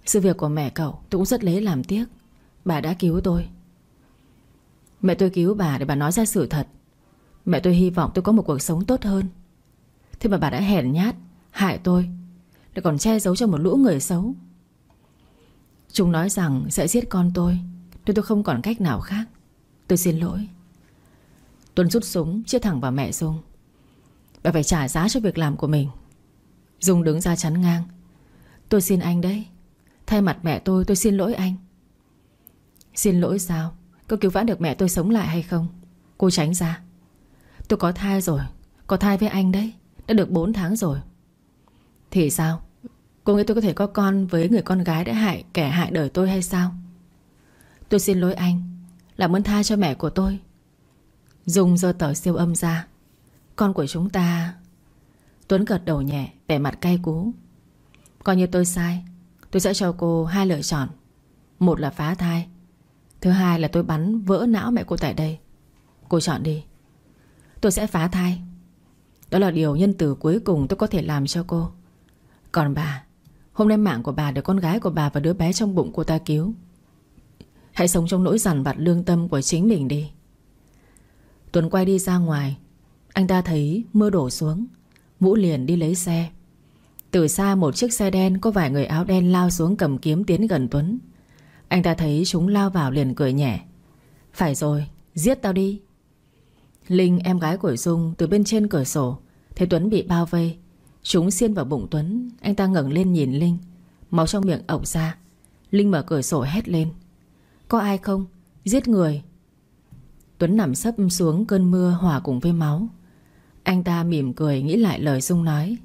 Sự việc của mẹ cậu tôi cũng rất lấy làm tiếc. Bà đã cứu tôi. Mẹ tôi cứu bà để bà nói ra sự thật. Mẹ tôi hy vọng tôi có một cuộc sống tốt hơn. Thế mà bà đã hèn nhát, Hại tôi, lại còn che giấu cho một lũ người xấu. Chúng nói rằng sẽ giết con tôi Nên tôi không còn cách nào khác. Tôi xin lỗi. Tuấn rút súng, chia thẳng vào mẹ Dung. Bà phải trả giá cho việc làm của mình. Dung đứng ra chắn ngang. Tôi xin anh đấy. Thay mặt mẹ tôi tôi xin lỗi anh. Xin lỗi sao? Có cứu vãn được mẹ tôi sống lại hay không? Cô tránh ra. Tôi có thai rồi. Có thai với anh đấy. Đã được 4 tháng rồi. Thì sao? Cô nghĩ tôi có thể có con với người con gái đã hại, Kẻ hại đời tôi hay sao? Tôi xin lỗi anh. Làm ơn tha cho mẹ của tôi. Dung giơ tờ siêu âm ra. Con của chúng ta. Tuấn gật đầu nhẹ, Vẻ mặt cay cú. Coi như tôi sai. Tôi sẽ cho cô hai lựa chọn. Một là phá thai. Thứ hai là tôi bắn vỡ não mẹ cô tại đây. Cô chọn đi. Tôi sẽ phá thai. Đó là điều nhân từ cuối cùng tôi có thể làm cho cô. Còn bà, Hôm nay mạng của bà được con gái của bà và đứa bé trong bụng cô ta cứu. Hãy sống trong nỗi giản vặt lương tâm của chính mình đi. Tuấn quay đi ra ngoài. Anh ta thấy mưa đổ xuống. Vũ liền đi lấy xe. Từ xa một chiếc xe đen Có vài người áo đen lao xuống cầm kiếm tiến gần Tuấn. Anh ta thấy chúng lao vào liền cười nhẹ. Phải rồi, Giết tao đi. Linh, em gái của Dung, từ bên trên cửa sổ. Thấy Tuấn bị bao vây. Chúng xiên vào bụng Tuấn. Anh ta ngẩng lên nhìn Linh. Máu trong miệng ẩu ra. Linh mở cửa sổ hét lên. Có ai không? Giết người. Tuấn nằm sấp xuống cơn mưa hòa cùng với máu. Anh ta mỉm cười nghĩ lại lời Dung nói.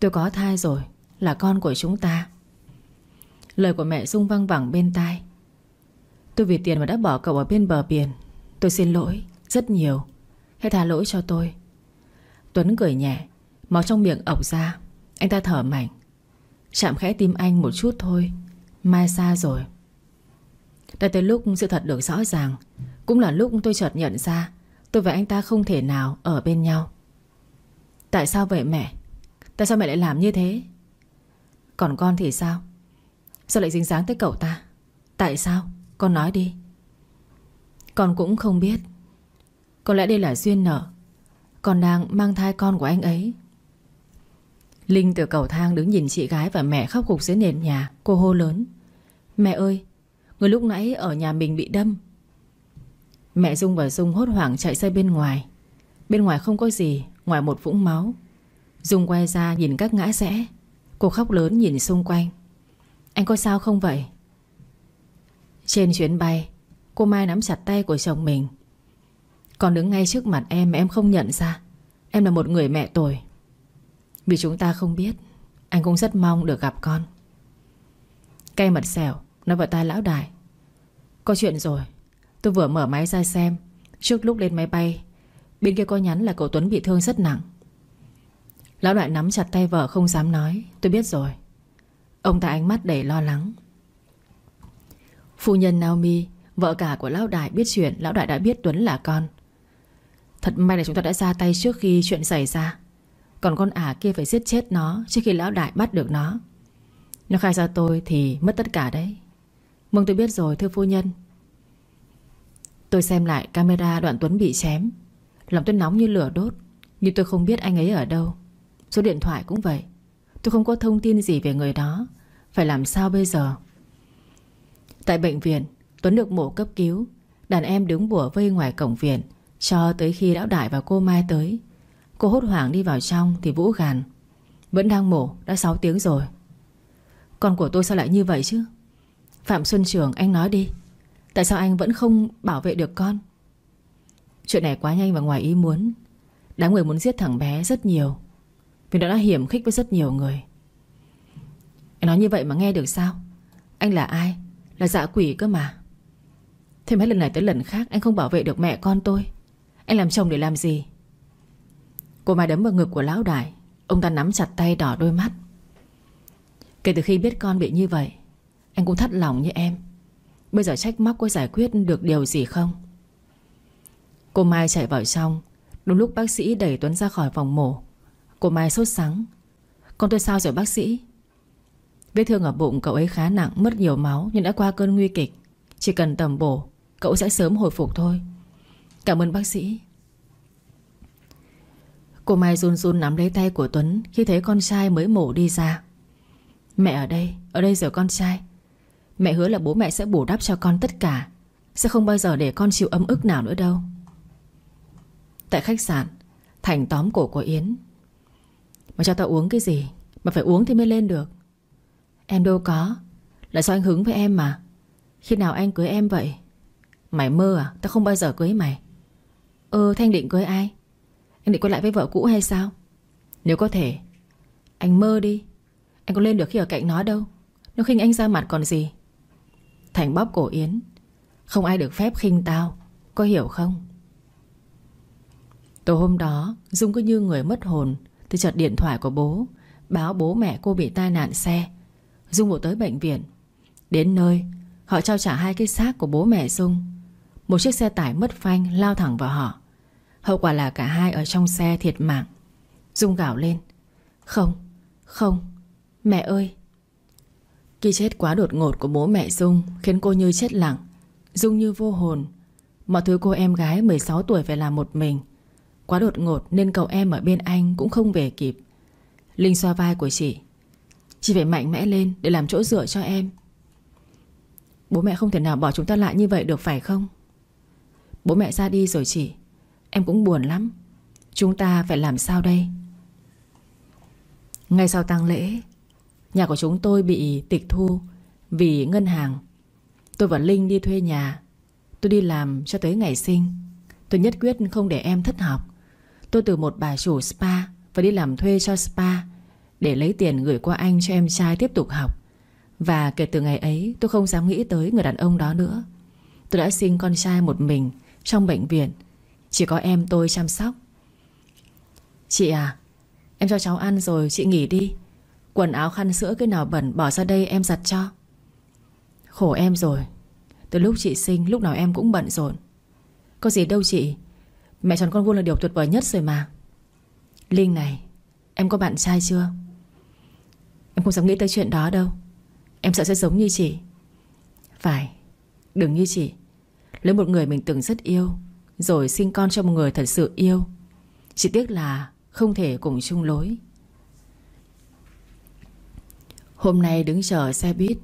Tôi có thai rồi, Là con của chúng ta. Lời của mẹ Dung văng vẳng bên tai. Tôi vì tiền mà đã bỏ cậu ở bên bờ biển. Tôi xin lỗi Rất nhiều. Hãy tha lỗi cho tôi. Tuấn cười nhẹ Máu trong miệng ọc ra. Anh ta thở mạnh. Chạm khẽ tim anh một chút thôi, Mai xa rồi. Đã tới lúc sự thật được rõ ràng, Cũng là lúc tôi chợt nhận ra Tôi và anh ta không thể nào ở bên nhau. Tại sao vậy mẹ? Tại sao mẹ lại làm như thế? Còn con thì sao? Sao lại dính dáng tới cậu ta? Tại sao? Con nói đi. Con cũng không biết. Có lẽ đây là duyên nợ. Con đang mang thai con của anh ấy. Linh từ cầu thang đứng nhìn chị gái và mẹ khóc gục dưới nền nhà, Cô hô lớn. Mẹ ơi, Người lúc nãy ở nhà mình bị đâm. Mẹ Dung và Dung hốt hoảng chạy ra bên ngoài. Bên ngoài không có gì, Ngoài một vũng máu. Dung quay ra nhìn các ngã rẽ. Cô khóc lớn nhìn xung quanh. Anh có sao không vậy? Trên chuyến bay, Cô Mai nắm chặt tay của chồng mình. Còn đứng ngay trước mặt em em không nhận ra. Em là một người mẹ tồi. Vì chúng ta không biết, Anh cũng rất mong được gặp con. Cây mật xẻo nói vào tai lão đại. Có chuyện rồi. Tôi vừa mở máy ra xem. Trước lúc lên máy bay, Bên kia có nhắn là cậu Tuấn bị thương rất nặng. Lão đại nắm chặt tay vợ không dám nói. Tôi biết rồi. Ông ta ánh mắt đầy lo lắng. Phu nhân Naomi, Vợ cả của lão đại biết chuyện. Lão đại đã biết Tuấn là con. Thật may là chúng ta đã ra tay trước khi chuyện xảy ra. Còn con ả kia phải giết chết nó Trước khi lão đại bắt được nó. Nó khai ra tôi thì mất tất cả đấy. Mừng tôi biết rồi, thưa phu nhân. Tôi xem lại camera đoạn Tuấn bị chém. Lòng tôi nóng như lửa đốt, Nhưng tôi không biết anh ấy ở đâu. Số điện thoại cũng vậy. Tôi không có thông tin gì về người đó. Phải làm sao bây giờ? Tại bệnh viện, Tuấn được mổ cấp cứu. Đàn em đứng bủa vây ngoài cổng viện. Cho tới khi lão đại và cô Mai tới, Cô hốt hoảng đi vào trong Thì Vũ gàn Vẫn đang mổ, đã 6 tiếng rồi. Con của tôi sao lại như vậy chứ? Phạm Xuân Trường, anh nói đi. Tại sao anh vẫn không bảo vệ được con? Chuyện này quá nhanh và ngoài ý muốn. Đám người muốn giết thằng bé rất nhiều, Vì nó đã hiểm khích với rất nhiều người. Anh nói như vậy mà nghe được sao? Anh là ai? Là dạ quỷ cơ mà. Thêm hết lần này tới lần khác, Anh không bảo vệ được mẹ con tôi. Anh làm chồng để làm gì? Cô Mai đấm vào ngực của lão đại. Ông ta nắm chặt tay đỏ đôi mắt. Kể từ khi biết con bị như vậy, Anh cũng thắt lòng như em. Bây giờ trách móc có giải quyết được điều gì không? Cô Mai chạy vào trong. Đúng lúc bác sĩ đẩy Tuấn ra khỏi phòng mổ, Cô Mai sốt sắng. Con tôi sao rồi bác sĩ? Vết thương ở bụng cậu ấy khá nặng, Mất nhiều máu nhưng đã qua cơn nguy kịch. Chỉ cần tầm bổ, Cậu sẽ sớm hồi phục thôi. Cảm ơn bác sĩ. Cô Mai run run nắm lấy tay của Tuấn Khi thấy con trai mới mổ đi ra. Mẹ ở đây Ở đây rồi con trai. Mẹ hứa là bố mẹ sẽ bù đắp cho con tất cả. Sẽ không bao giờ để con chịu ấm ức nào nữa đâu. Tại khách sạn, Thành tóm cổ của Yến. Mà cho tao uống cái gì Mà phải uống thì mới lên được. Em đâu có, Là do anh hứng với em mà. Khi nào anh cưới em vậy? Mày mơ à? Tao không bao giờ cưới mày. Ờ Thanh định cưới ai? Anh định quay lại với vợ cũ hay sao? Nếu có thể, Anh mơ đi. Anh có lên được khi ở cạnh nó đâu. Nó khinh anh ra mặt còn gì? Thành bóp cổ Yến. Không ai được phép khinh tao. Có hiểu không? Tối hôm đó, Dung cứ như người mất hồn Thì chợt điện thoại của bố, Báo bố mẹ cô bị tai nạn xe. Dung bộ tới bệnh viện. Đến nơi, Họ trao trả hai cái xác của bố mẹ Dung. Một chiếc xe tải mất phanh, lao thẳng vào họ. Hậu quả là cả hai ở trong xe thiệt mạng. Dung gào lên. Không, không Mẹ ơi. Khi chết quá đột ngột của bố mẹ Dung Khiến cô như chết lặng. Dung như vô hồn. Mọi thứ cô em gái 16 tuổi phải làm một mình. Quá đột ngột nên cậu em ở bên anh Cũng không về kịp. Linh xoa vai của chị. Chị phải mạnh mẽ lên để làm chỗ dựa cho em. Bố mẹ không thể nào bỏ chúng ta lại như vậy được phải không? Bố mẹ ra đi rồi chị. Em cũng buồn lắm. Chúng ta phải làm sao đây? Ngay sau tang lễ, Nhà của chúng tôi bị tịch thu Vì ngân hàng. Tôi và Linh đi thuê nhà. Tôi đi làm cho tới ngày sinh. Tôi nhất quyết không để em thất học. Tôi từ một bà chủ spa Và đi làm thuê cho spa Để lấy tiền gửi qua anh cho em trai tiếp tục học. Và kể từ ngày ấy, Tôi không dám nghĩ tới người đàn ông đó nữa. Tôi đã sinh con trai một mình Trong bệnh viện. Chỉ có em tôi chăm sóc. Chị à Em cho cháu ăn rồi chị nghỉ đi. Quần áo khăn sữa cái nào bẩn bỏ ra đây em giặt cho. Khổ em rồi. Từ lúc chị sinh, lúc nào em cũng bận rộn. Có gì đâu chị. Mẹ chọn con vuông là điều tuyệt vời nhất rồi mà. Linh này, Em có bạn trai chưa? Em không dám nghĩ tới chuyện đó đâu. Em sợ sẽ giống như chị. Phải, Đừng như chị. Lấy một người mình từng rất yêu rồi sinh con cho một người thật sự yêu. Chỉ tiếc là không thể cùng chung lối. Hôm nay đứng chờ xe buýt,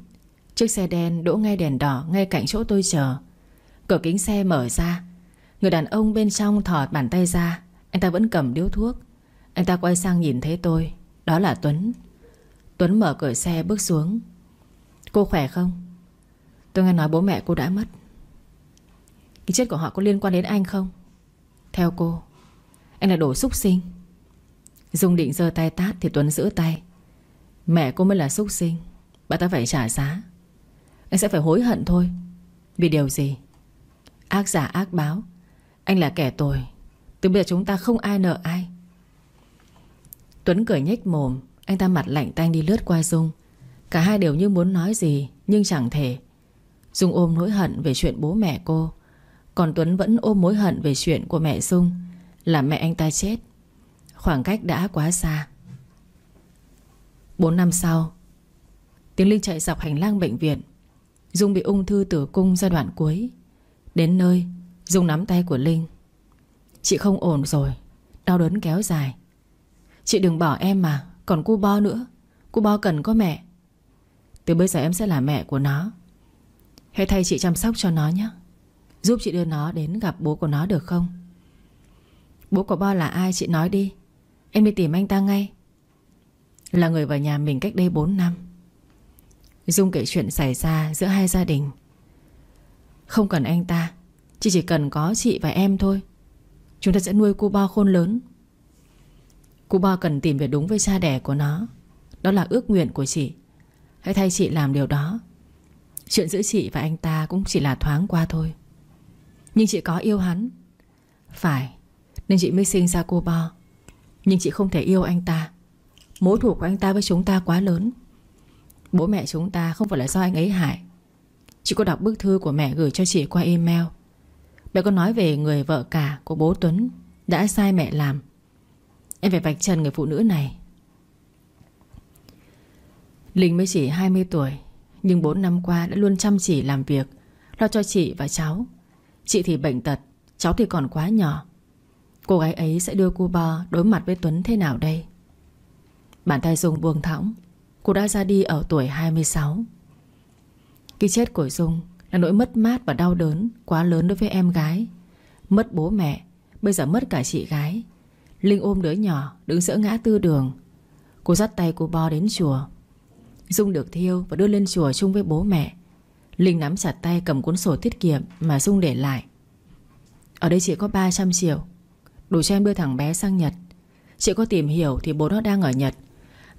Chiếc xe đen đỗ ngay đèn đỏ Ngay cạnh chỗ tôi chờ. Cửa kính xe mở ra, Người đàn ông bên trong thò bàn tay ra, Anh ta vẫn cầm điếu thuốc. Anh ta quay sang nhìn thấy tôi, Đó là Tuấn. Tuấn mở cửa xe bước xuống. Cô khỏe không? Tôi nghe nói bố mẹ cô đã mất. Cái chết của họ có liên quan đến anh không? Theo cô, Anh là đồ xúc sinh. Dung định giơ tay tát thì Tuấn giữ tay. Mẹ cô mới là xúc sinh. Bà ta phải trả giá. Anh sẽ phải hối hận thôi. Vì điều gì? Ác giả, ác báo. Anh là kẻ tồi. Từ bây giờ chúng ta không ai nợ ai. Tuấn cười nhếch mồm. Anh ta mặt lạnh tanh đi lướt qua Dung. Cả hai đều như muốn nói gì, Nhưng chẳng thể. Dung ôm nỗi hận về chuyện bố mẹ cô. Còn Tuấn vẫn ôm mối hận về chuyện của mẹ Dung, Là mẹ anh ta chết. Khoảng cách đã quá xa. 4 năm sau Tiếng Linh chạy dọc hành lang bệnh viện. Dung bị ung thư tử cung giai đoạn cuối. Đến nơi, Dung nắm tay của Linh. Chị không ổn rồi, Đau đớn kéo dài. Chị đừng bỏ em mà, Còn cu bo nữa. Cu bo cần có mẹ. Từ bây giờ em sẽ là mẹ của nó. Hãy thay chị chăm sóc cho nó nhé. Giúp chị đưa nó đến gặp bố của nó được không? Bố của Bo là ai chị nói đi. Em đi tìm anh ta ngay. Là người vào nhà mình cách đây 4 năm. Dung kể chuyện xảy ra giữa hai gia đình. Không cần anh ta, Chị chỉ cần có chị và em thôi. Chúng ta sẽ nuôi cô Bo khôn lớn. Cô Bo cần tìm về đúng với cha đẻ của nó. Đó là ước nguyện của chị. Hãy thay chị làm điều đó. Chuyện giữa chị và anh ta cũng chỉ là thoáng qua thôi. Nhưng chị có yêu hắn. Phải, Nên chị mới sinh ra cô Bo. Nhưng chị không thể yêu anh ta. Mối thù của anh ta với chúng ta quá lớn. Bố mẹ chúng ta không phải là do anh ấy hại. Chị có đọc bức thư của mẹ gửi cho chị qua email. Mẹ có nói về người vợ cả của bố Tuấn Đã sai mẹ làm. Em phải vạch trần người phụ nữ này. Linh mới chỉ 20 tuổi, Nhưng 4 năm qua đã luôn chăm chỉ làm việc, Lo cho chị và cháu. Chị thì bệnh tật, Cháu thì còn quá nhỏ. Cô gái ấy sẽ đưa cô Bo đối mặt với Tuấn thế nào đây? Bàn tay Dung buông thõng. Cô đã ra đi ở tuổi 26 Cái chết của Dung Là nỗi mất mát và đau đớn Quá lớn đối với em gái. Mất bố mẹ, Bây giờ mất cả chị gái. Linh ôm đứa nhỏ, đứng giữa ngã tư đường. Cô dắt tay cô Bo đến chùa. Dung được thiêu và đưa lên chùa chung với bố mẹ. Linh nắm chặt tay cầm cuốn sổ tiết kiệm Mà Dung để lại. Ở đây chị có 300 triệu. Đủ cho em đưa thằng bé sang Nhật. Chị có tìm hiểu thì bố nó đang ở Nhật.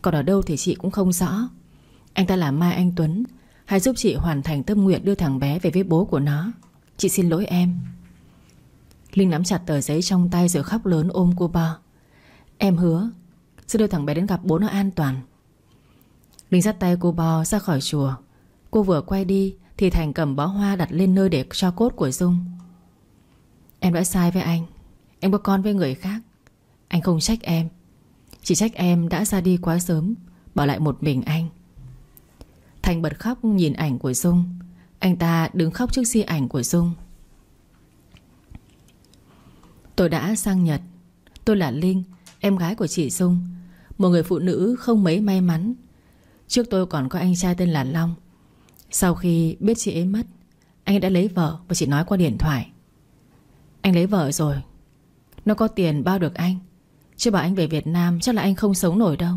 Còn ở đâu thì chị cũng không rõ. Anh ta là Mai Anh Tuấn Hãy giúp chị hoàn thành tâm nguyện đưa thằng bé về với bố của nó. Chị xin lỗi em. Linh nắm chặt tờ giấy trong tay rồi khóc lớn ôm cô Bo. Em hứa, Sẽ đưa thằng bé đến gặp bố nó an toàn. Linh dắt tay cô Bo ra khỏi chùa. Cô vừa quay đi thì Thành cầm bó hoa đặt lên nơi để cho cốt của Dung. Em đã sai với anh. Em có con với người khác. Anh không trách em. Chỉ trách em đã ra đi quá sớm, Bỏ lại một mình anh. Thành bật khóc nhìn ảnh của Dung. Anh ta đứng khóc trước di ảnh của Dung. Tôi đã sang Nhật. Tôi là Linh, Em gái của chị Dung. Một người phụ nữ không mấy may mắn. Trước tôi còn có anh trai tên là Long. Sau khi biết chị ấy mất, Anh ấy đã lấy vợ và chỉ nói qua điện thoại. Anh lấy vợ rồi. Nó có tiền bao được anh. Chứ bảo anh về Việt Nam Chắc là anh không sống nổi đâu.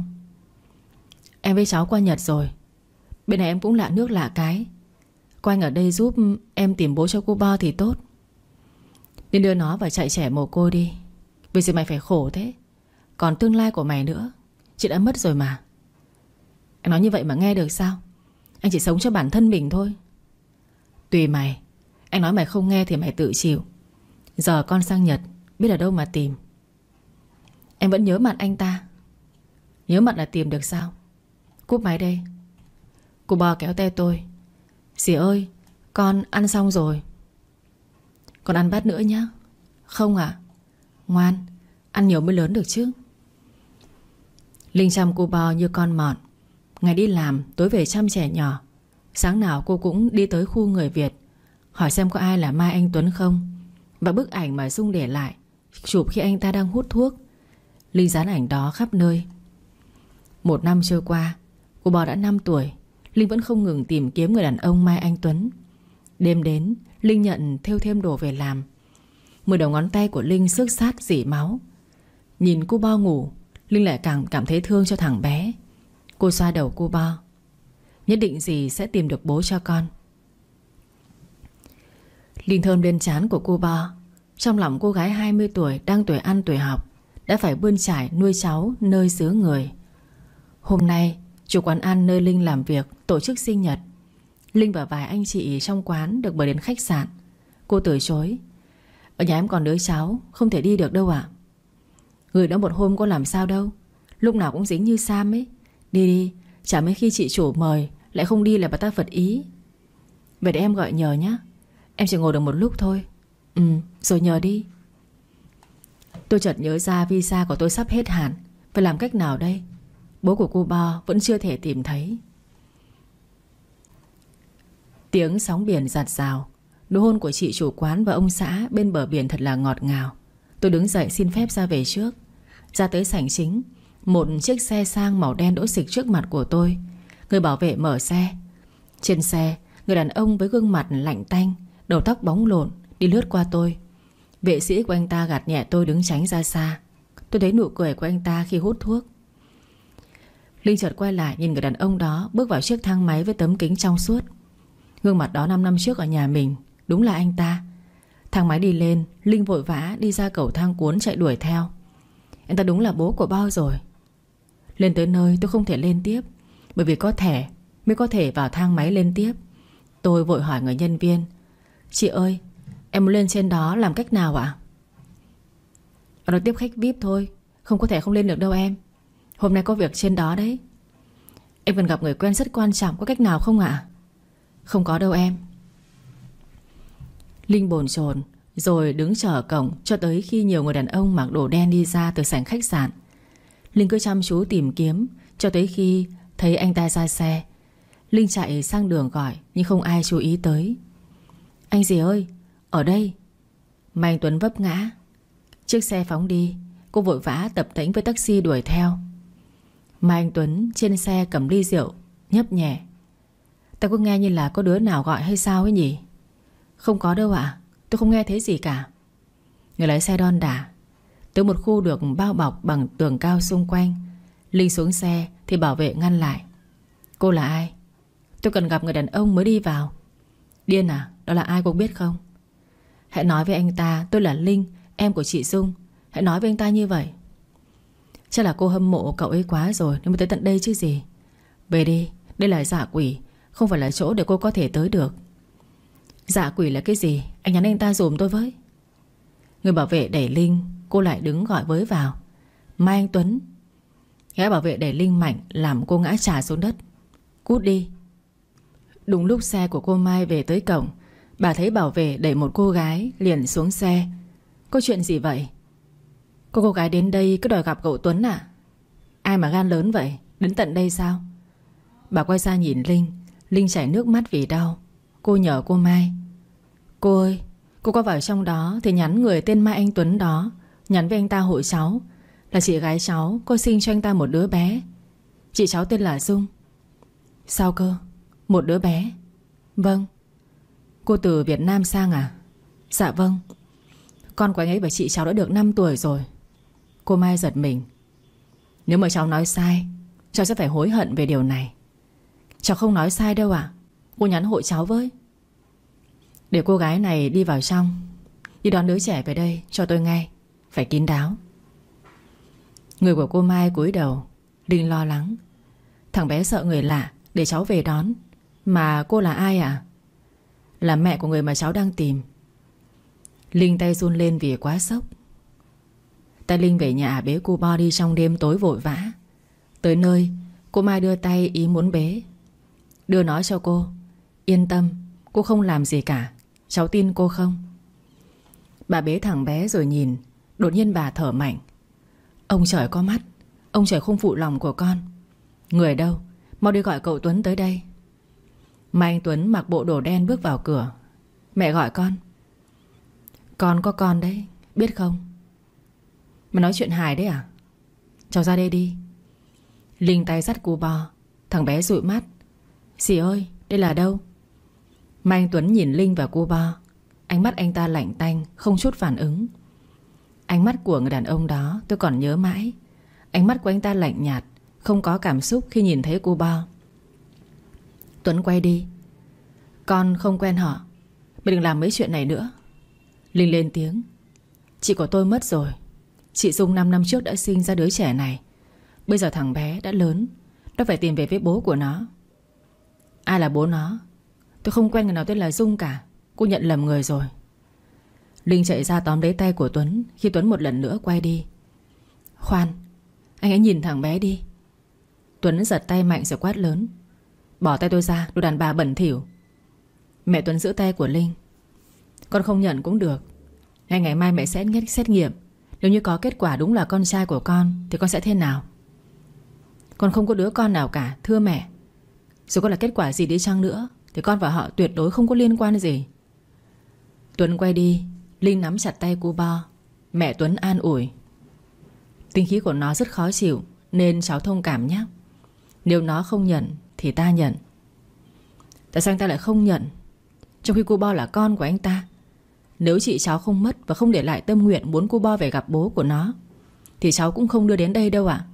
Em với cháu qua Nhật rồi. Bên này em cũng lạ nước lạ cái. Quanh anh ở đây giúp em tìm bố cho cô Bo thì tốt. Nên đưa nó vào chạy trẻ mồ côi đi. Vì gì mày phải khổ thế. Còn tương lai của mày nữa, Chị đã mất rồi mà. Anh nói như vậy mà nghe được sao? Anh chỉ sống cho bản thân mình thôi. Tùy mày. Anh nói mày không nghe thì mày tự chịu. Giờ con sang Nhật, Biết ở đâu mà tìm. Em vẫn nhớ mặt anh ta. Nhớ mặt là tìm được sao? Cúp máy đây. Cô bò kéo tay tôi. Dì ơi, con ăn xong rồi. Con ăn bát nữa nhé Không ạ. Ngoan, Ăn nhiều mới lớn được chứ. Linh chăm cô bò như con mọn. Ngày đi làm, tối về chăm trẻ nhỏ. Sáng nào cô cũng đi tới khu người Việt, Hỏi xem có ai là Mai Anh Tuấn không. Và bức ảnh mà Dung để lại, Chụp khi anh ta đang hút thuốc. Linh dán ảnh đó khắp nơi. Một năm trôi qua, Cô bò đã 5 tuổi. Linh vẫn không ngừng tìm kiếm người đàn ông Mai Anh Tuấn. Đêm đến, Linh nhận theo thêm đồ về làm. Mười đầu ngón tay của Linh sức sát dỉ máu. Nhìn cô bo ngủ, Linh lại càng cảm thấy thương cho thằng bé. Cô xoa đầu cô bo Nhất định gì sẽ tìm được bố cho con. Linh thơm lên chán của cô bo Trong lòng cô gái 20 tuổi, Đang tuổi ăn tuổi học, Đã phải bươn trải nuôi cháu nơi xứ người. Hôm nay, Chủ quán ăn nơi Linh làm việc, Tổ chức sinh nhật. Linh và vài anh chị trong quán được mời đến khách sạn. Cô từ chối. Ở nhà em còn đứa cháu, Không thể đi được đâu ạ. Người đó một hôm có làm sao đâu. Lúc nào cũng dính như Sam ấy. Đi đi, Chả mấy khi chị chủ mời, Lại không đi là bà ta phật ý. Vậy để em gọi nhờ nhé Em chỉ ngồi được một lúc thôi. Ừ rồi nhờ đi. Tôi chợt nhớ ra visa của tôi sắp hết hạn. Phải làm cách nào đây? Bố của cô Bo vẫn chưa thể tìm thấy. Tiếng sóng biển giặt rào. Nụ hôn của chị chủ quán và ông xã Bên bờ biển thật là ngọt ngào. Tôi đứng dậy xin phép ra về trước. Ra tới sảnh chính một chiếc xe sang màu đen đỗ xịch trước mặt của tôi. Người bảo vệ mở xe. Trên xe, Người đàn ông với gương mặt lạnh tanh, Đầu tóc bóng lộn, Đi lướt qua tôi. Vệ sĩ của anh ta gạt nhẹ tôi đứng tránh ra xa. Tôi thấy nụ cười của anh ta khi hút thuốc. Linh chợt quay lại nhìn người đàn ông đó Bước vào chiếc thang máy với tấm kính trong suốt. Gương mặt đó 5 năm trước ở nhà mình, Đúng là anh ta. Thang máy đi lên, Linh vội vã đi ra cầu thang cuốn chạy đuổi theo. Anh ta đúng là bố của bao rồi. Lên tới nơi tôi không thể lên tiếp, Bởi vì có thẻ Mới có thể vào thang máy lên tiếp. Tôi vội hỏi người nhân viên, Chị ơi, Em muốn lên trên đó làm cách nào ạ? Ở đó tiếp khách VIP thôi, Không có thể không lên được đâu em. Hôm nay có việc trên đó đấy. Em cần gặp người quen rất quan trọng, Có cách nào không ạ? Không có đâu em. Linh bồn chồn, Rồi đứng chờ cổng Cho tới khi nhiều người đàn ông mặc đồ đen đi ra Từ sảnh khách sạn. Linh cứ chăm chú tìm kiếm, Cho tới khi thấy anh ta ra xe. Linh chạy sang đường gọi, Nhưng không ai chú ý tới. Anh gì ơi, Ở đây. Mà anh Tuấn vấp ngã. Chiếc xe phóng đi, Cô vội vã tập tĩnh với taxi đuổi theo. Mai anh Tuấn trên xe cầm ly rượu, Nhấp nhẹ. Ta có nghe như là có đứa nào gọi hay sao ấy nhỉ? Không có đâu ạ, Tôi không nghe thấy gì cả. Người lái xe đon đả. Tới một khu được bao bọc bằng tường cao xung quanh. Linh xuống xe Thì bảo vệ ngăn lại. Cô là ai? Tôi cần gặp người đàn ông mới đi vào. Điên à Đó là ai cô biết không? Hãy nói với anh ta, Tôi là Linh, Em của chị Dung. Hãy nói với anh ta như vậy. Chắc là cô hâm mộ cậu ấy quá rồi, Nên mới tới tận đây chứ gì. Về đi, Đây là dạ quỷ, Không phải là chỗ để cô có thể tới được. Dạ quỷ là cái gì? Anh nhắn anh ta dùm tôi với. Người bảo vệ đẩy Linh. Cô lại đứng gọi với vào. Mai Anh Tuấn. Gã bảo vệ đẩy Linh mạnh Làm cô ngã trà xuống đất. Cút đi. Đúng lúc xe của cô Mai về tới cổng, Bà thấy bảo vệ đẩy một cô gái Liền xuống xe. Có chuyện gì vậy? Cô cô gái đến đây cứ đòi gặp cậu Tuấn à? Ai mà gan lớn vậy? Đến tận đây sao? Bà quay ra nhìn Linh. Linh chảy nước mắt vì đau. Cô nhờ cô Mai. Cô ơi, Cô có vào trong đó Thì nhắn người tên Mai Anh Tuấn đó. Nhắn với anh ta hội cháu. Là chị gái cháu, Cô sinh cho anh ta một đứa bé. Chị cháu tên là Dung. Sao cơ? Một đứa bé. Vâng. Cô từ Việt Nam sang à? Dạ vâng. Con của anh ấy và chị cháu đã được 5 tuổi rồi. Cô Mai giật mình. Nếu mà cháu nói sai, Cháu sẽ phải hối hận về điều này. Cháu không nói sai đâu à Cô nhắn hội cháu với. Để cô gái này đi vào trong. Đi đón đứa trẻ về đây cho tôi ngay phải kín đáo. Người của cô Mai cúi đầu, Linh lo lắng. Thằng bé sợ người lạ để cháu về đón. Mà cô là ai à Là mẹ của người mà cháu đang tìm. Linh tay run lên vì quá sốc. Tay Linh về nhà bế cô Bo đi trong đêm tối vội vã. Tới nơi, Cô Mai đưa tay ý muốn bế. Đưa nói cho cô. Yên tâm, Cô không làm gì cả. Cháu tin cô không? Bà bế thằng bé rồi nhìn. Đột nhiên bà thở mạnh. Ông trời có mắt Ông trời không phụ lòng của con. Người đâu? Mau đi gọi cậu Tuấn tới đây. Mai anh Tuấn mặc bộ đồ đen bước vào cửa. Mẹ gọi con. Con có con đấy Biết không? Mà nói chuyện hài đấy à? Cháu ra đây đi. Linh tay dắt cu bò Thằng bé rụi mắt. Dì ơi đây là đâu? Mai anh Tuấn nhìn Linh và cu bò, Ánh mắt anh ta lạnh tanh Không chút phản ứng. Ánh mắt của người đàn ông đó, tôi còn nhớ mãi. Ánh mắt của anh ta lạnh nhạt, Không có cảm xúc khi nhìn thấy cô Bo. Tuấn quay đi. Con không quen họ. Mày đừng làm mấy chuyện này nữa. Linh lên tiếng. Chị của tôi mất rồi. Chị Dung 5 năm trước đã sinh ra đứa trẻ này. Bây giờ thằng bé đã lớn. Nó phải tìm về với bố của nó. Ai là bố nó? Tôi không quen người nào tên là Dung cả. Cô nhận lầm người rồi. Linh chạy ra tóm lấy tay của Tuấn Khi Tuấn một lần nữa quay đi. Khoan Anh hãy nhìn thằng bé đi. Tuấn giật tay mạnh rồi quát lớn. Bỏ tay tôi ra đồ đàn bà bẩn thỉu. Mẹ Tuấn giữ tay của Linh. Con không nhận cũng được. Ngay ngày mai mẹ sẽ xét, xét nghiệm. Nếu như có kết quả đúng là con trai của con Thì con sẽ thế nào? Con không có đứa con nào cả Thưa mẹ. Dù có là kết quả gì đi chăng nữa Thì con và họ tuyệt đối không có liên quan gì. Tuấn quay đi Linh nắm chặt tay cô Bo Mẹ Tuấn an ủi. Tinh khí của nó rất khó chịu, Nên cháu thông cảm nhé. Nếu nó không nhận, thì ta nhận. Tại sao anh ta lại không nhận? Trong khi cô Bo là con của anh ta, Nếu chị cháu không mất Và không để lại tâm nguyện muốn cô Bo về gặp bố của nó, Thì cháu cũng không đưa đến đây đâu ạ.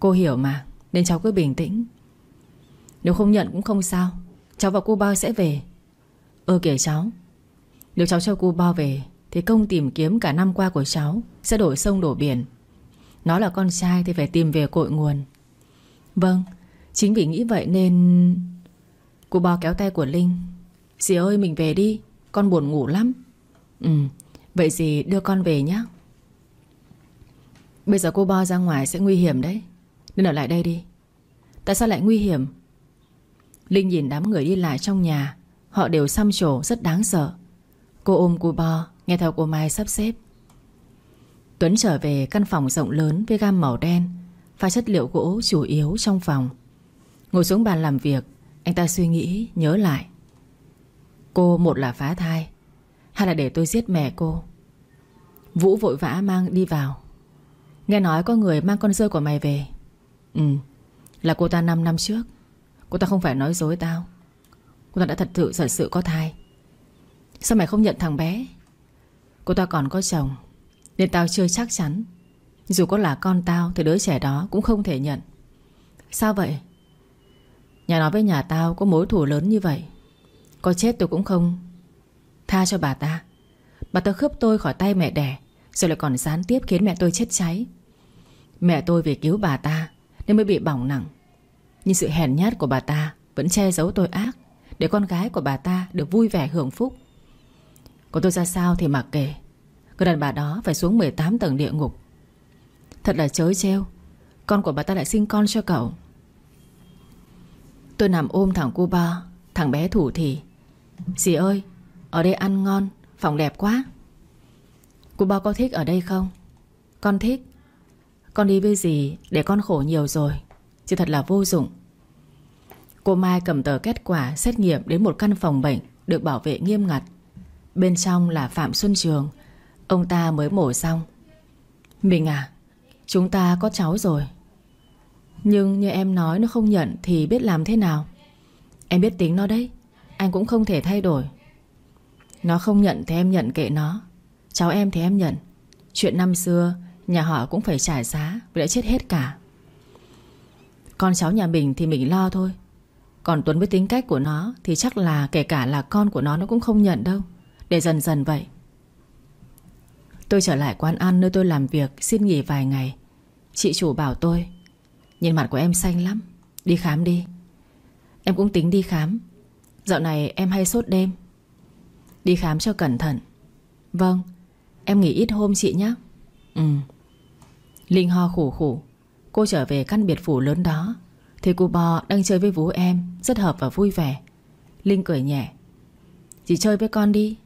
Cô hiểu mà, Nên cháu cứ bình tĩnh. Nếu không nhận cũng không sao, Cháu và cô Bo sẽ về. Ờ Ơ kìa cháu nếu cháu cho cô Bo về, Thì công tìm kiếm cả năm qua của cháu, Sẽ đổi sông đổ biển. Nó là con trai thì phải tìm về cội nguồn. Vâng Chính vì nghĩ vậy nên Cô Bo kéo tay của Linh. Dì ơi, mình về đi, Con buồn ngủ lắm. Ừ Vậy dì đưa con về nhé Bây giờ cô Bo ra ngoài sẽ nguy hiểm đấy. Nên ở lại đây đi. Tại sao lại nguy hiểm? Linh nhìn đám người đi lại trong nhà. Họ đều xăm trổ rất đáng sợ. Cô ôm cô Bo Nghe theo cô Mai sắp xếp. Tuấn trở về căn phòng rộng lớn Với gam màu đen Và chất liệu gỗ chủ yếu trong phòng. Ngồi xuống bàn làm việc, Anh ta suy nghĩ, nhớ lại. Cô, một là phá thai Hay là để tôi giết mẹ cô. Vũ vội vã mang đi vào. Nghe nói có người mang con dơ của mày về. Ừ Là cô ta 5 năm trước. Cô ta không phải nói dối tao. Cô ta đã thật sự thật sự có thai. Sao mày không nhận thằng bé? Cô ta còn có chồng, Nên tao chưa chắc chắn. Dù có là con tao thì đứa trẻ đó cũng không thể nhận. Sao vậy? Nhà nó với nhà tao có mối thù lớn như vậy. Có chết tôi cũng không Tha cho bà ta. Bà ta khướp tôi khỏi tay mẹ đẻ, Rồi lại còn gián tiếp khiến mẹ tôi chết cháy. Mẹ tôi vì cứu bà ta Nên mới bị bỏng nặng. Nhưng sự hèn nhát của bà ta Vẫn che giấu tôi ác Để con gái của bà ta được vui vẻ hưởng phúc còn tôi ra sao thì mặc kệ. Người đàn bà đó phải xuống 18 tầng địa ngục. Thật là chớ treo Con của bà ta lại sinh con cho cậu. Tôi nằm ôm thằng cu ba Thằng bé thủ thì. Dì ơi, Ở đây ăn ngon, Phòng đẹp quá. Cô ba có thích ở đây không? Con thích. Con đi với dì để con khổ nhiều rồi, Chứ thật là vô dụng. Cô Mai cầm tờ kết quả xét nghiệm Đến một căn phòng bệnh Được bảo vệ nghiêm ngặt. Bên trong là Phạm Xuân Trường. Ông ta mới mổ xong. Mình à Chúng ta có cháu rồi. Nhưng như em nói nó không nhận Thì biết làm thế nào? Em biết tính nó đấy, Anh cũng không thể thay đổi. Nó không nhận thì em nhận kệ nó. Cháu em thì em nhận. Chuyện năm xưa, Nhà họ cũng phải trả giá Vì đã chết hết cả. Con cháu nhà mình thì mình lo thôi. Còn Tuấn với tính cách của nó Thì chắc là kể cả là con của nó Nó cũng không nhận đâu. Để dần dần vậy. Tôi trở lại quán ăn nơi tôi làm việc, Xin nghỉ vài ngày. Chị chủ bảo tôi, Nhìn mặt của em xanh lắm, Đi khám đi. Em cũng tính đi khám. Dạo này em hay sốt đêm. Đi khám cho cẩn thận. Vâng Em nghỉ ít hôm chị nhé. Ừ. Linh ho khủ khủ. Cô trở về căn biệt phủ lớn đó. Thì cô bò đang chơi với Vũ em, Rất hợp và vui vẻ. Linh cười nhẹ. Chị chơi với con đi.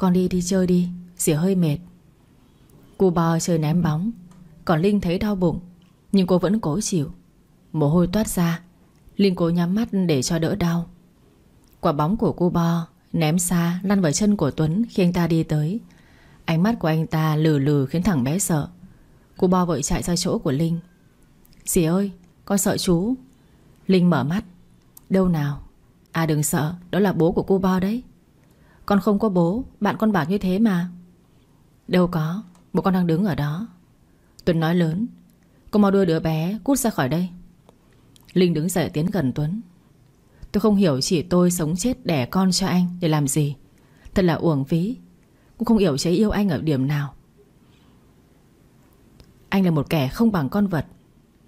Con đi đi chơi đi Dì hơi mệt. Cô bò chơi ném bóng, Còn Linh thấy đau bụng, Nhưng cô vẫn cố chịu. Mồ hôi toát ra, Linh cố nhắm mắt để cho đỡ đau. Quả bóng của cô bo Ném xa lăn vào chân của Tuấn Khi anh ta đi tới. Ánh mắt của anh ta lừ lừ khiến thằng bé sợ. Cô bo vội chạy ra chỗ của Linh. Dì ơi, con sợ chú. Linh mở mắt. Đâu nào À đừng sợ, Đó là bố của cô bo đấy. Con không có bố, Bạn con bảo như thế mà. Đâu có, Bố con đang đứng ở đó. Tuấn nói lớn, Cô mau đưa đứa bé cút ra khỏi đây. Linh đứng dậy tiến gần Tuấn. Tôi không hiểu chỉ tôi sống chết đẻ con cho anh Để làm gì. Thật là uổng phí. Cũng không hiểu chế yêu anh ở điểm nào. Anh là một kẻ không bằng con vật.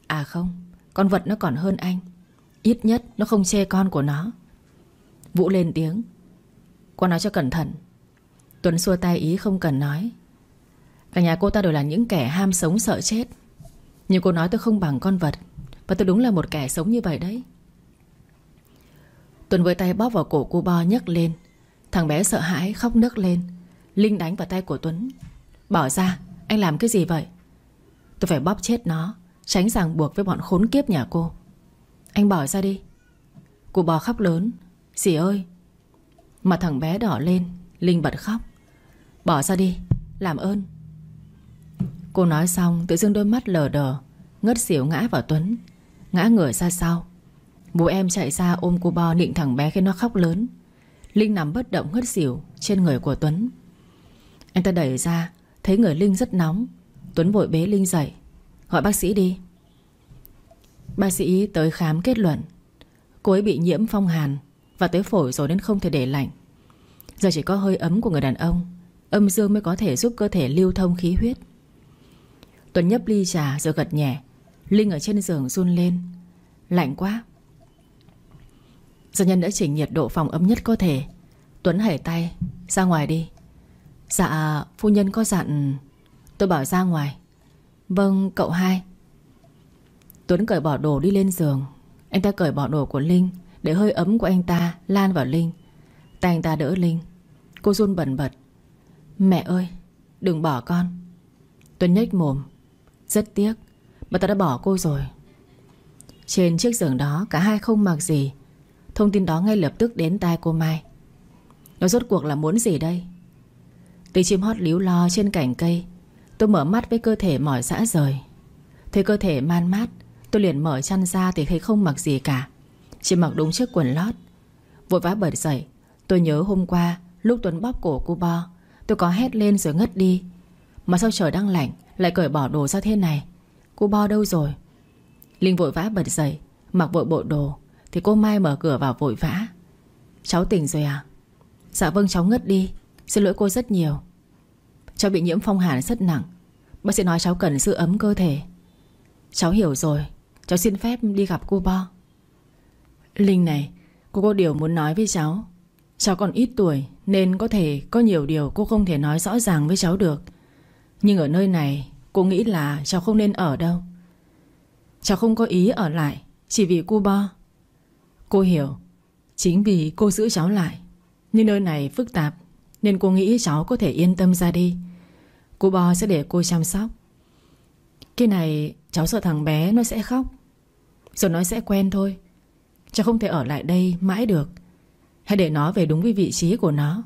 À không, Con vật nó còn hơn anh. Ít nhất nó không chê con của nó. Vũ lên tiếng con nói cho cẩn thận. Tuấn xua tay ý không cần nói. Cả nhà cô ta đều là những kẻ ham sống sợ chết. Nhưng cô nói tôi không bằng con vật, Và tôi đúng là một kẻ sống như vậy đấy. Tuấn với tay bóp vào cổ cô Bo nhấc lên. Thằng bé sợ hãi khóc nấc lên. Linh đánh vào tay của Tuấn. Bỏ ra, anh làm cái gì vậy? Tôi phải bóp chết nó, Tránh ràng buộc với bọn khốn kiếp nhà cô. Anh bỏ ra đi. Cô bò khóc lớn. Dì ơi mà thằng bé đỏ lên, Linh bật khóc. Bỏ ra đi, Làm ơn. Cô nói xong, tự dưng đôi mắt lờ đờ, Ngất xỉu ngã vào Tuấn. Ngã người ra sau. Bố em chạy ra ôm cô bo nịnh thằng bé khi nó khóc lớn. Linh nằm bất động ngất xỉu Trên người của Tuấn. Anh ta đẩy ra, Thấy người Linh rất nóng. Tuấn vội bế Linh dậy. Gọi bác sĩ đi. Bác sĩ tới khám kết luận. Cô ấy bị nhiễm phong hàn. Và tới phổi rồi nên không thể để lạnh. Giờ chỉ có hơi ấm của người đàn ông, Âm dương mới có thể giúp cơ thể lưu thông khí huyết. Tuấn nhấp ly trà rồi gật nhẹ, Linh ở trên giường run lên. Lạnh quá. Gia nhân đã chỉnh nhiệt độ phòng ấm nhất có thể. Tuấn hẩy tay, Ra ngoài đi. Dạ phu nhân có dặn, Tôi bảo ra ngoài. Vâng cậu hai. Tuấn cởi bỏ đồ đi lên giường. Anh ta cởi bỏ đồ của Linh. Để hơi ấm của anh ta lan vào Linh. Tay anh ta đỡ Linh. Cô run bẩn bật. Mẹ ơi, đừng bỏ con. Tuấn nhếch mồm. Rất tiếc Bà ta đã bỏ cô rồi. Trên chiếc giường đó, cả hai không mặc gì. Thông tin đó ngay lập tức đến tai cô Mai. Nó rốt cuộc là muốn gì đây? Tiếng chim hót líu lo trên cành cây. Tôi mở mắt với cơ thể mỏi rã rời. Thấy cơ thể man mát, Tôi liền mở chăn ra thì thấy không mặc gì cả. Chỉ mặc đúng chiếc quần lót. Vội vã bật dậy. Tôi nhớ hôm qua, lúc Tuấn bóp cổ cô Bo, Tôi có hét lên rồi ngất đi. Mà sao trời đang lạnh, Lại cởi bỏ đồ ra thế này? Cô Bo đâu rồi? Linh vội vã bật dậy, Mặc vội bộ đồ, Thì cô Mai mở cửa vào vội vã. Cháu tỉnh rồi à? Dạ vâng cháu ngất đi. Xin lỗi cô rất nhiều. Cháu bị nhiễm phong hàn rất nặng. Bác sĩ nói cháu cần giữ ấm cơ thể. Cháu hiểu rồi. Cháu xin phép đi gặp cô Bo. Linh này, Cô có điều muốn nói với cháu. Cháu còn ít tuổi Nên có thể có nhiều điều cô không thể nói rõ ràng với cháu được. Nhưng ở nơi này, Cô nghĩ là cháu không nên ở đâu. Cháu không có ý ở lại, Chỉ vì cô Bo. Cô hiểu, Chính vì cô giữ cháu lại. Nhưng nơi này phức tạp, Nên cô nghĩ cháu có thể yên tâm ra đi. Cô Bo sẽ để cô chăm sóc. Cái này, cháu sợ thằng bé nó sẽ khóc. Rồi nó sẽ quen thôi. Cháu không thể ở lại đây mãi được. Hãy để nó về đúng với vị trí của nó.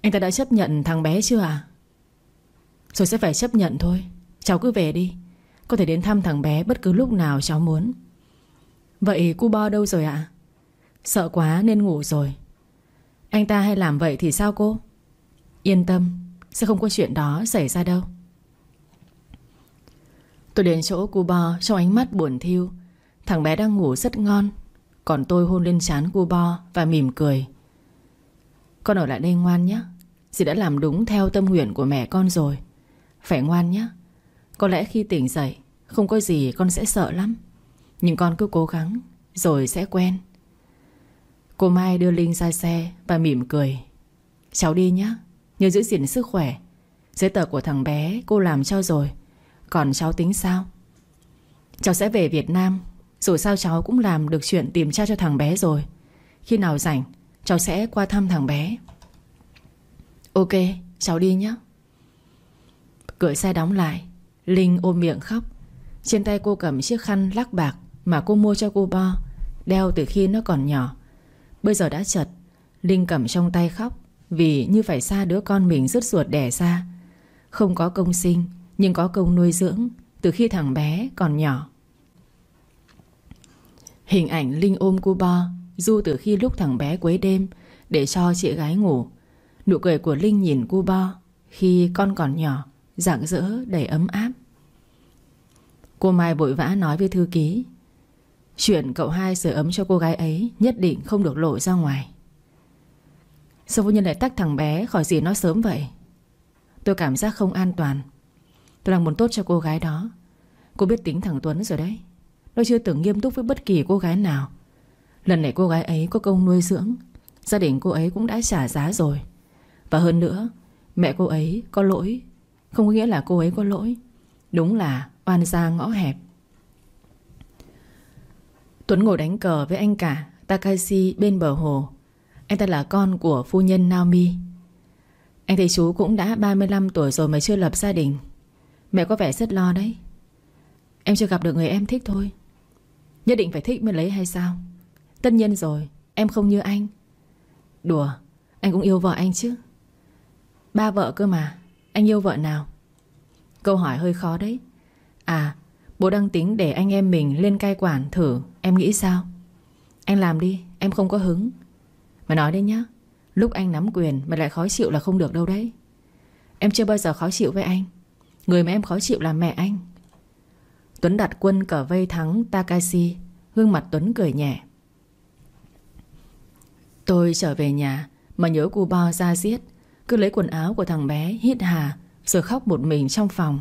Anh ta đã chấp nhận thằng bé chưa à Rồi sẽ phải chấp nhận thôi. Cháu cứ về đi. Có thể đến thăm thằng bé bất cứ lúc nào cháu muốn. Vậy cu bo đâu rồi ạ? Sợ quá nên ngủ rồi. Anh ta hay làm vậy thì sao cô? Yên tâm, Sẽ không có chuyện đó xảy ra đâu. Tôi đến chỗ cu bo, trong ánh mắt buồn thiêu Thằng bé đang ngủ rất ngon. Còn tôi hôn lên trán cu bo Và mỉm cười. Con ở lại đây ngoan nhé. Dì đã làm đúng theo tâm nguyện của mẹ con rồi. Phải ngoan nhé. Có lẽ khi tỉnh dậy, Không có gì con sẽ sợ lắm. Nhưng con cứ cố gắng, Rồi sẽ quen. Cô Mai đưa Linh ra xe Và mỉm cười. Cháu đi nhé. Nhớ giữ gìn sức khỏe. Giấy tờ của thằng bé cô làm cho rồi. Còn cháu tính sao? Cháu sẽ về Việt Nam. Dù sao cháu cũng làm được chuyện tìm cha cho thằng bé rồi. Khi nào rảnh, Cháu sẽ qua thăm thằng bé. Ok, cháu đi nhé. Cửa xe đóng lại. Linh ôm miệng khóc. Trên tay cô cầm chiếc khăn lắc bạc Mà cô mua cho cô Bo, Đeo từ khi nó còn nhỏ. Bây giờ đã chật. Linh cầm trong tay khóc Vì như phải xa đứa con mình rứt ruột đẻ ra. Không có công sinh, Nhưng có công nuôi dưỡng Từ khi thằng bé còn nhỏ. Hình ảnh Linh ôm cô Bo Du từ khi lúc thằng bé quấy đêm, Để cho chị gái ngủ. Nụ cười của Linh nhìn cô Bo Khi con còn nhỏ, Rạng rỡ, đầy ấm áp. Cô Mai vội vã nói với thư ký, Chuyện cậu hai sửa ấm cho cô gái ấy Nhất định không được lộ ra ngoài. Sao vô nhân lại tách thằng bé Khỏi gì nó sớm vậy? Tôi cảm giác không an toàn. Tôi đang muốn tốt cho cô gái đó. Cô biết tính thằng Tuấn rồi đấy. Nó chưa từng nghiêm túc với bất kỳ cô gái nào. Lần này cô gái ấy có công nuôi dưỡng. Gia đình cô ấy cũng đã trả giá rồi. Và hơn nữa, Mẹ cô ấy có lỗi. Không có nghĩa là cô ấy có lỗi. Đúng là oan gia ngõ hẹp. Tuấn ngồi đánh cờ với anh cả Takashi bên bờ hồ. Anh ta là con của phu nhân Naomi. Anh thấy chú cũng đã 35 tuổi rồi mà chưa lập gia đình. Mẹ có vẻ rất lo đấy. Em chưa gặp được người em thích thôi. Nhất định phải thích mới lấy hay sao? Tất nhiên rồi, Em không như anh. Đùa, Anh cũng yêu vợ anh chứ. Ba vợ cơ mà, Anh yêu vợ nào? Câu hỏi hơi khó đấy. À Bố đang tính để anh em mình lên cai quản thử, Em nghĩ sao? Anh làm đi, em không có hứng. Mà nói đi nhá, Lúc anh nắm quyền mà lại khó chịu là không được đâu đấy. Em chưa bao giờ khó chịu với anh. Người mà em khó chịu là mẹ anh. Tuấn đặt quân cờ vây thắng Takashi. Gương mặt Tuấn cười nhẹ. Tôi trở về nhà, Mà nhớ cu bo ra giết. Cứ lấy quần áo của thằng bé, hít hà, Rồi khóc một mình trong phòng.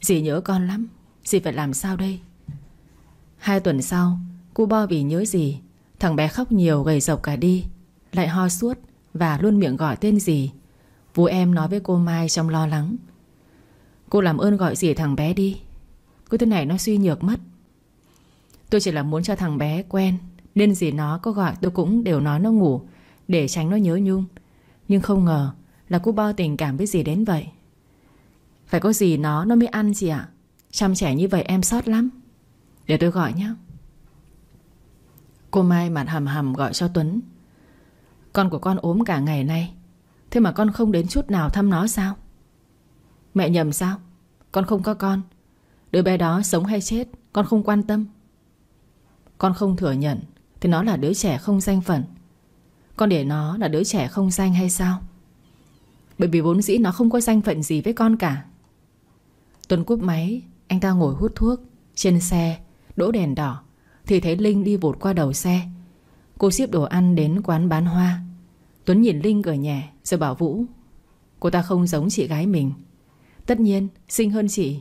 Dì nhớ con lắm, Dì phải làm sao đây? Hai tuần sau Cu bo vì nhớ gì Thằng bé khóc nhiều gầy rộc cả đi, Lại ho suốt Và luôn miệng gọi tên dì. Vũ em nói với cô Mai trong lo lắng. Cô làm ơn gọi dì thằng bé đi. Cứ thế này nó suy nhược mất. Tôi chỉ là muốn cho thằng bé quen, Nên gì nó có gọi tôi cũng đều nói nó ngủ, Để tránh nó nhớ nhung. Nhưng không ngờ là cô bao tình cảm với gì đến vậy? Phải có gì nó nó mới ăn chị ạ. Chăm trẻ như vậy em sót lắm. Để tôi gọi nhé Cô Mai mặt hầm hầm gọi cho Tuấn. Con của con ốm cả ngày nay, Thế mà con không đến chút nào thăm nó sao? Mẹ nhầm sao? Con không có con Đứa bé đó sống hay chết, Con không quan tâm. Con không thừa nhận Thì nó là đứa trẻ không danh phận. Con để nó là đứa trẻ không danh hay sao? Bởi vì vốn dĩ nó không có danh phận gì với con cả. Tuấn cúp máy, Anh ta ngồi hút thuốc Trên xe, Đỗ đèn đỏ, Thì thấy Linh đi vụt qua đầu xe. Cô ship đồ ăn đến quán bán hoa. Tuấn nhìn Linh cười nhẹ Rồi bảo Vũ, Cô ta không giống chị gái mình. Tất nhiên, xinh hơn chị.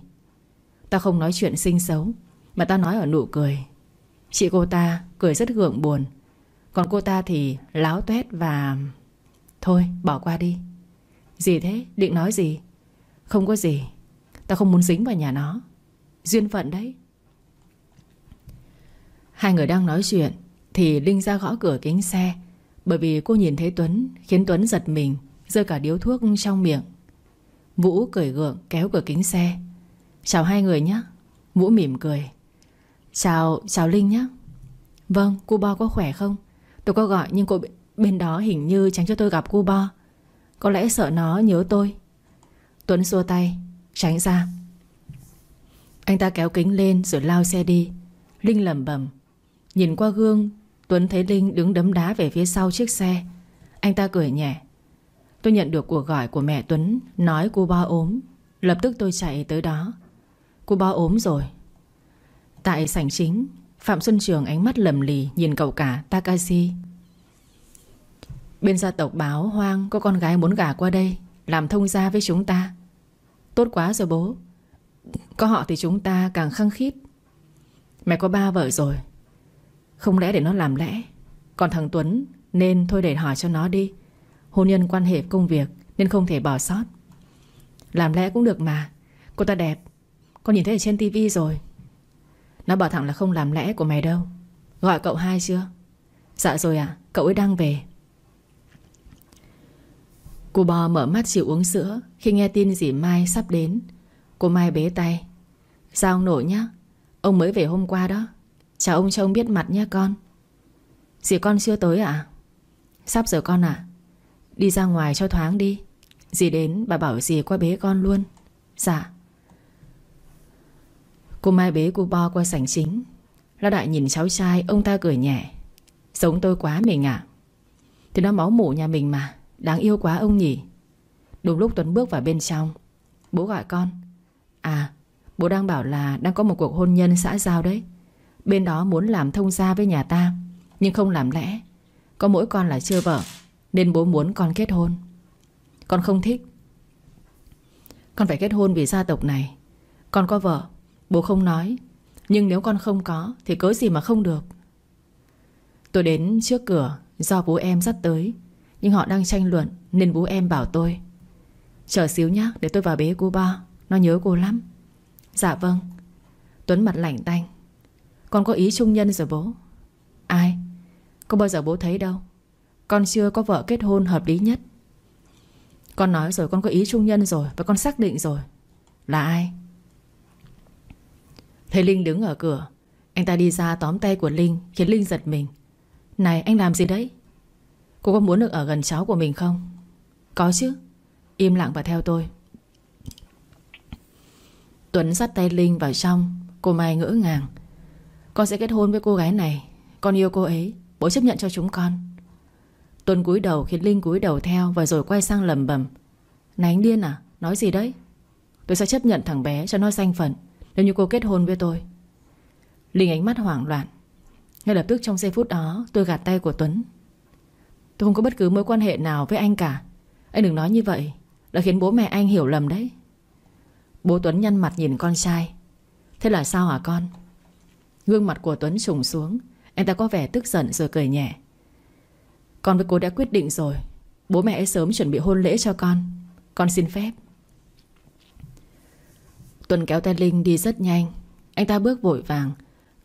Ta không nói chuyện xinh xấu, Mà ta nói ở nụ cười. Chị cô ta cười rất gượng buồn. Còn cô ta thì láo tuét và, Thôi, bỏ qua đi. Gì thế? Định nói gì? Không có gì. Ta không muốn dính vào nhà nó. Duyên phận đấy. Hai người đang nói chuyện Thì Linh ra gõ cửa kính xe, Bởi vì cô nhìn thấy Tuấn, Khiến Tuấn giật mình, Rơi cả điếu thuốc trong miệng. Vũ cười gượng kéo cửa kính xe. Chào hai người nhé Vũ mỉm cười. Chào, chào Linh nhé Vâng, cô Bo có khỏe không? Tôi có gọi nhưng cô bên đó hình như tránh cho tôi gặp cô Bo. Có lẽ sợ nó nhớ tôi. Tuấn xua tay Tránh ra. Anh ta kéo kính lên rồi lao xe đi. Linh lầm bầm Nhìn qua gương Tuấn thấy Linh đứng đấm đá về phía sau chiếc xe. Anh ta cười nhẹ. Tôi nhận được cuộc gọi của mẹ Tuấn Nói cô Bo ốm. Lập tức tôi chạy tới đó. Cô Bo ốm rồi. Tại sảnh chính, Phạm Xuân Trường ánh mắt lầm lì Nhìn cậu cả Takashi. Bên gia tộc báo hoang Có con gái muốn gả qua đây, Làm thông gia với chúng ta. Tốt quá rồi bố. Có họ thì chúng ta càng khăng khít. Mẹ có ba vợ rồi. Không lẽ để nó làm lẽ? Còn thằng Tuấn Nên thôi để hỏi cho nó đi. Hôn nhân quan hệ công việc Nên không thể bỏ sót. Làm lẽ cũng được mà. Cô ta đẹp con nhìn thấy ở trên tivi rồi. Nó bảo thẳng là không làm lẽ của mày đâu. Gọi cậu hai chưa? Dạ rồi à Cậu ấy đang về. Cô bò mở mắt chịu uống sữa. Khi nghe tin dì Mai sắp đến, Cô Mai bế tay. Sao ông nội nhá? Ông mới về hôm qua đó. Chào ông cho ông biết mặt nhé con. Dì con chưa tới à Sắp giờ con à Đi ra ngoài cho thoáng đi. Dì đến, bà bảo dì qua bế con luôn. Dạ. Cô Mai bế cô Bo qua sảnh chính. Lão đại nhìn cháu trai, Ông ta cười nhẹ. Giống tôi quá mình à Thì nó máu mủ nhà mình mà, Đáng yêu quá ông nhỉ. Đúng lúc Tuấn bước vào bên trong. Bố gọi con. À bố đang bảo là đang có một cuộc hôn nhân xã giao đấy. Bên đó muốn làm thông gia với nhà ta, Nhưng không làm lẽ. Có mỗi con là chưa vợ, Nên bố muốn con kết hôn. Con không thích. Con phải kết hôn vì gia tộc này. Con có vợ Bố không nói. Nhưng nếu con không có, Thì cớ gì mà không được? Tôi đến trước cửa Do bố em dắt tới. Nhưng họ đang tranh luận, Nên bố em bảo tôi, Chờ xíu nhá, để tôi vào bế cô ba, Nó nhớ cô lắm. Dạ vâng. Tuấn mặt lạnh tanh, Con có ý trung nhân rồi bố. Ai? Có bao giờ bố thấy đâu. Con chưa có vợ kết hôn hợp lý nhất. Con nói rồi con có ý trung nhân rồi Và con xác định rồi. Là ai? Thấy Linh đứng ở cửa. Anh ta đi ra tóm tay của Linh, Khiến Linh giật mình. Này, anh làm gì đấy? Cô có muốn được ở gần cháu của mình không? Có chứ. Im lặng và theo tôi. Tuấn dắt tay Linh vào trong. Cô Mai ngỡ ngàng. Con sẽ kết hôn với cô gái này. Con yêu cô ấy. Bố chấp nhận cho chúng con. Tuấn cúi đầu khiến Linh cúi đầu theo Và rồi quay sang lầm bầm Này, anh điên à? Nói gì đấy? Tôi sẽ chấp nhận thằng bé cho nó danh phận. Nếu như cô kết hôn với tôi, Linh ánh mắt hoảng loạn. Ngay lập tức trong giây phút đó, Tôi gạt tay của Tuấn. Tôi không có bất cứ mối quan hệ nào với anh cả. Anh đừng nói như vậy Đã khiến bố mẹ anh hiểu lầm đấy. Bố Tuấn nhăn mặt nhìn con trai. Thế là sao hả con? Gương mặt của Tuấn trùng xuống, Anh ta có vẻ tức giận rồi cười nhẹ. Con với cô đã quyết định rồi. Bố mẹ ấy sớm chuẩn bị hôn lễ cho con. Con xin phép. Tuần kéo tay Linh đi rất nhanh. Anh ta bước vội vàng.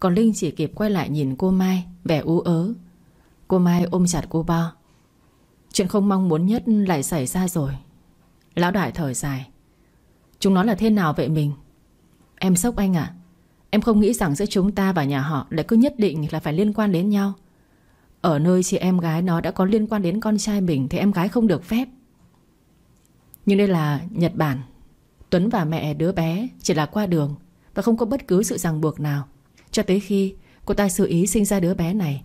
Còn Linh chỉ kịp quay lại nhìn cô Mai, Vẻ ú ớ. Cô Mai ôm chặt cô Bo. Chuyện không mong muốn nhất lại xảy ra rồi. Lão đại thở dài. Chúng nó là thế nào vậy mình? Em sốc anh à? Em không nghĩ rằng giữa chúng ta và nhà họ Lại cứ nhất định là phải liên quan đến nhau. Ở nơi chị em gái nó đã có liên quan đến con trai mình Thì em gái không được phép. Nhưng đây là Nhật Bản. Tuấn và mẹ đứa bé chỉ là qua đường Và không có bất cứ sự ràng buộc nào. Cho tới khi cô ta sự ý sinh ra đứa bé này.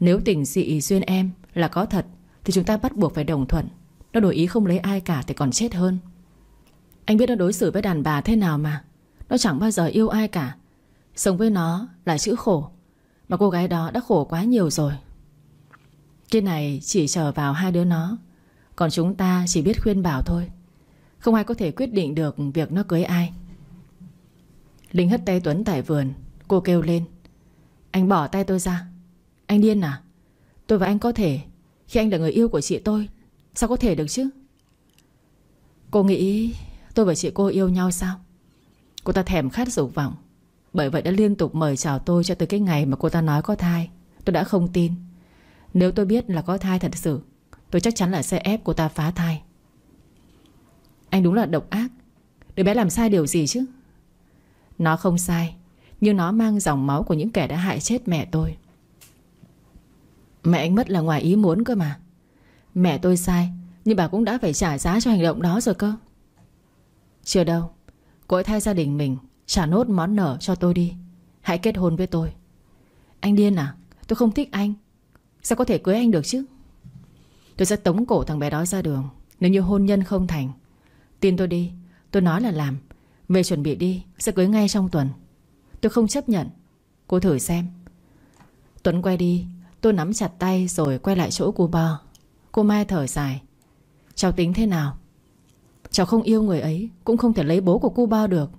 Nếu tình dị duyên em là có thật, Thì chúng ta bắt buộc phải đồng thuận. Nó đổi ý không lấy ai cả thì còn chết hơn. Anh biết nó đối xử với đàn bà thế nào mà. Nó chẳng bao giờ yêu ai cả. Sống với nó là chữ khổ. Mà cô gái đó đã khổ quá nhiều rồi. Cái này chỉ chờ vào hai đứa nó. Còn chúng ta chỉ biết khuyên bảo thôi. Không ai có thể quyết định được Việc nó cưới ai. Linh hất tay Tuấn tại vườn. Cô kêu lên. Anh bỏ tay tôi ra. Anh điên à? Tôi và anh có thể. Khi anh là người yêu của chị tôi, Sao có thể được chứ? Cô nghĩ tôi và chị cô yêu nhau sao? Cô ta thèm khát dục vọng. Bởi vậy đã liên tục mời chào tôi cho tới cái ngày mà cô ta nói có thai. Tôi đã không tin. Nếu tôi biết là có thai thật sự, Tôi chắc chắn là sẽ ép cô ta phá thai. Anh đúng là độc ác. Đứa bé làm sai điều gì chứ? Nó không sai, Nhưng nó mang dòng máu của những kẻ đã hại chết mẹ tôi. Mẹ anh mất là ngoài ý muốn cơ mà. Mẹ tôi sai, Nhưng bà cũng đã phải trả giá cho hành động đó rồi cơ. Chưa đâu, Cô ấy thay gia đình mình, Trả nốt món nợ cho tôi đi. Hãy kết hôn với tôi. Anh điên à? Tôi không thích anh. Sao có thể cưới anh được chứ? Tôi sẽ tống cổ thằng bé đó ra đường. Nếu như hôn nhân không thành Tin tôi đi. Tôi nói là làm. Về chuẩn bị đi. Sẽ cưới ngay trong tuần. Tôi không chấp nhận. Cô thử xem. Tuấn quay đi. Tôi nắm chặt tay rồi quay lại chỗ cô Bo. Cô Mai thở dài. Cháu tính thế nào? Cháu không yêu người ấy, Cũng không thể lấy bố của cô Bo được.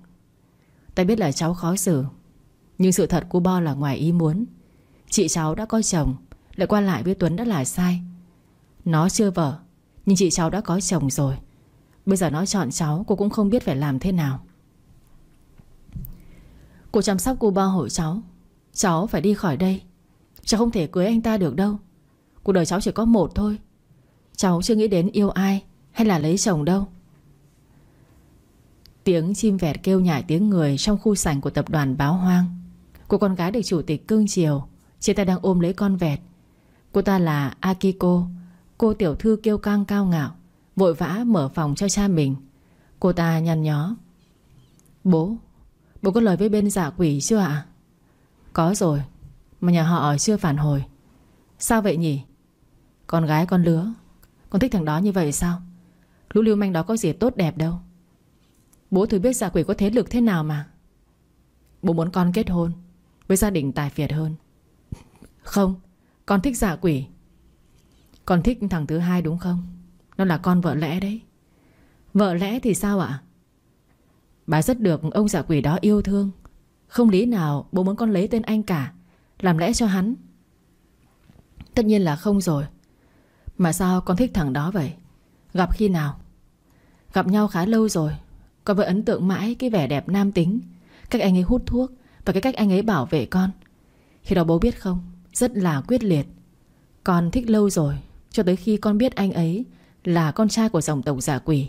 Tay biết là cháu khó xử. Nhưng sự thật cô Bo là ngoài ý muốn. Chị cháu đã có chồng, Lại qua lại với Tuấn đã là sai. Nó chưa vợ, Nhưng chị cháu đã có chồng rồi. Bây giờ nó chọn cháu, Cô cũng không biết phải làm thế nào. Cô chăm sóc cô ba hội cháu. Cháu phải đi khỏi đây. Cháu không thể cưới anh ta được đâu. Cuộc đời cháu chỉ có một thôi. Cháu chưa nghĩ đến yêu ai Hay là lấy chồng đâu. Tiếng chim vẹt kêu nhại tiếng người Trong khu sảnh của tập đoàn báo hoang. Cô con gái được chủ tịch cưng chiều. Trên tay đang ôm lấy con vẹt. Cô ta là Akiko. Cô tiểu thư kêu căng cao ngạo. Vội vã mở phòng cho cha mình. Cô ta nhăn nhó. Bố Bố có lời với bên giả quỷ chưa ạ? Có rồi, Mà nhà họ chưa phản hồi. Sao vậy nhỉ? Con gái con lứa. Con thích thằng đó như vậy sao? Lũ lưu manh đó có gì tốt đẹp đâu. Bố thử biết giả quỷ có thế lực thế nào mà. Bố muốn con kết hôn, Với gia đình tài phiệt hơn. Không, Con thích giả quỷ. Con thích thằng thứ hai đúng không? Nó là con vợ lẽ đấy. Vợ lẽ thì sao ạ? Bà rất được ông giả quỷ đó yêu thương. Không lý nào bố muốn con lấy tên anh cả. Làm lẽ cho hắn. Tất nhiên là không rồi. Mà sao con thích thằng đó vậy? Gặp khi nào? Gặp nhau khá lâu rồi. Con vẫn ấn tượng mãi cái vẻ đẹp nam tính. Cách anh ấy hút thuốc Và cái cách anh ấy bảo vệ con. Khi đó bố biết không? Rất là quyết liệt. Con thích lâu rồi, Cho tới khi con biết anh ấy là con trai của dòng tộc giả quỷ.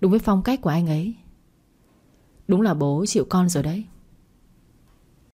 Đúng với phong cách của anh ấy. Đúng là bố chịu con rồi đấy.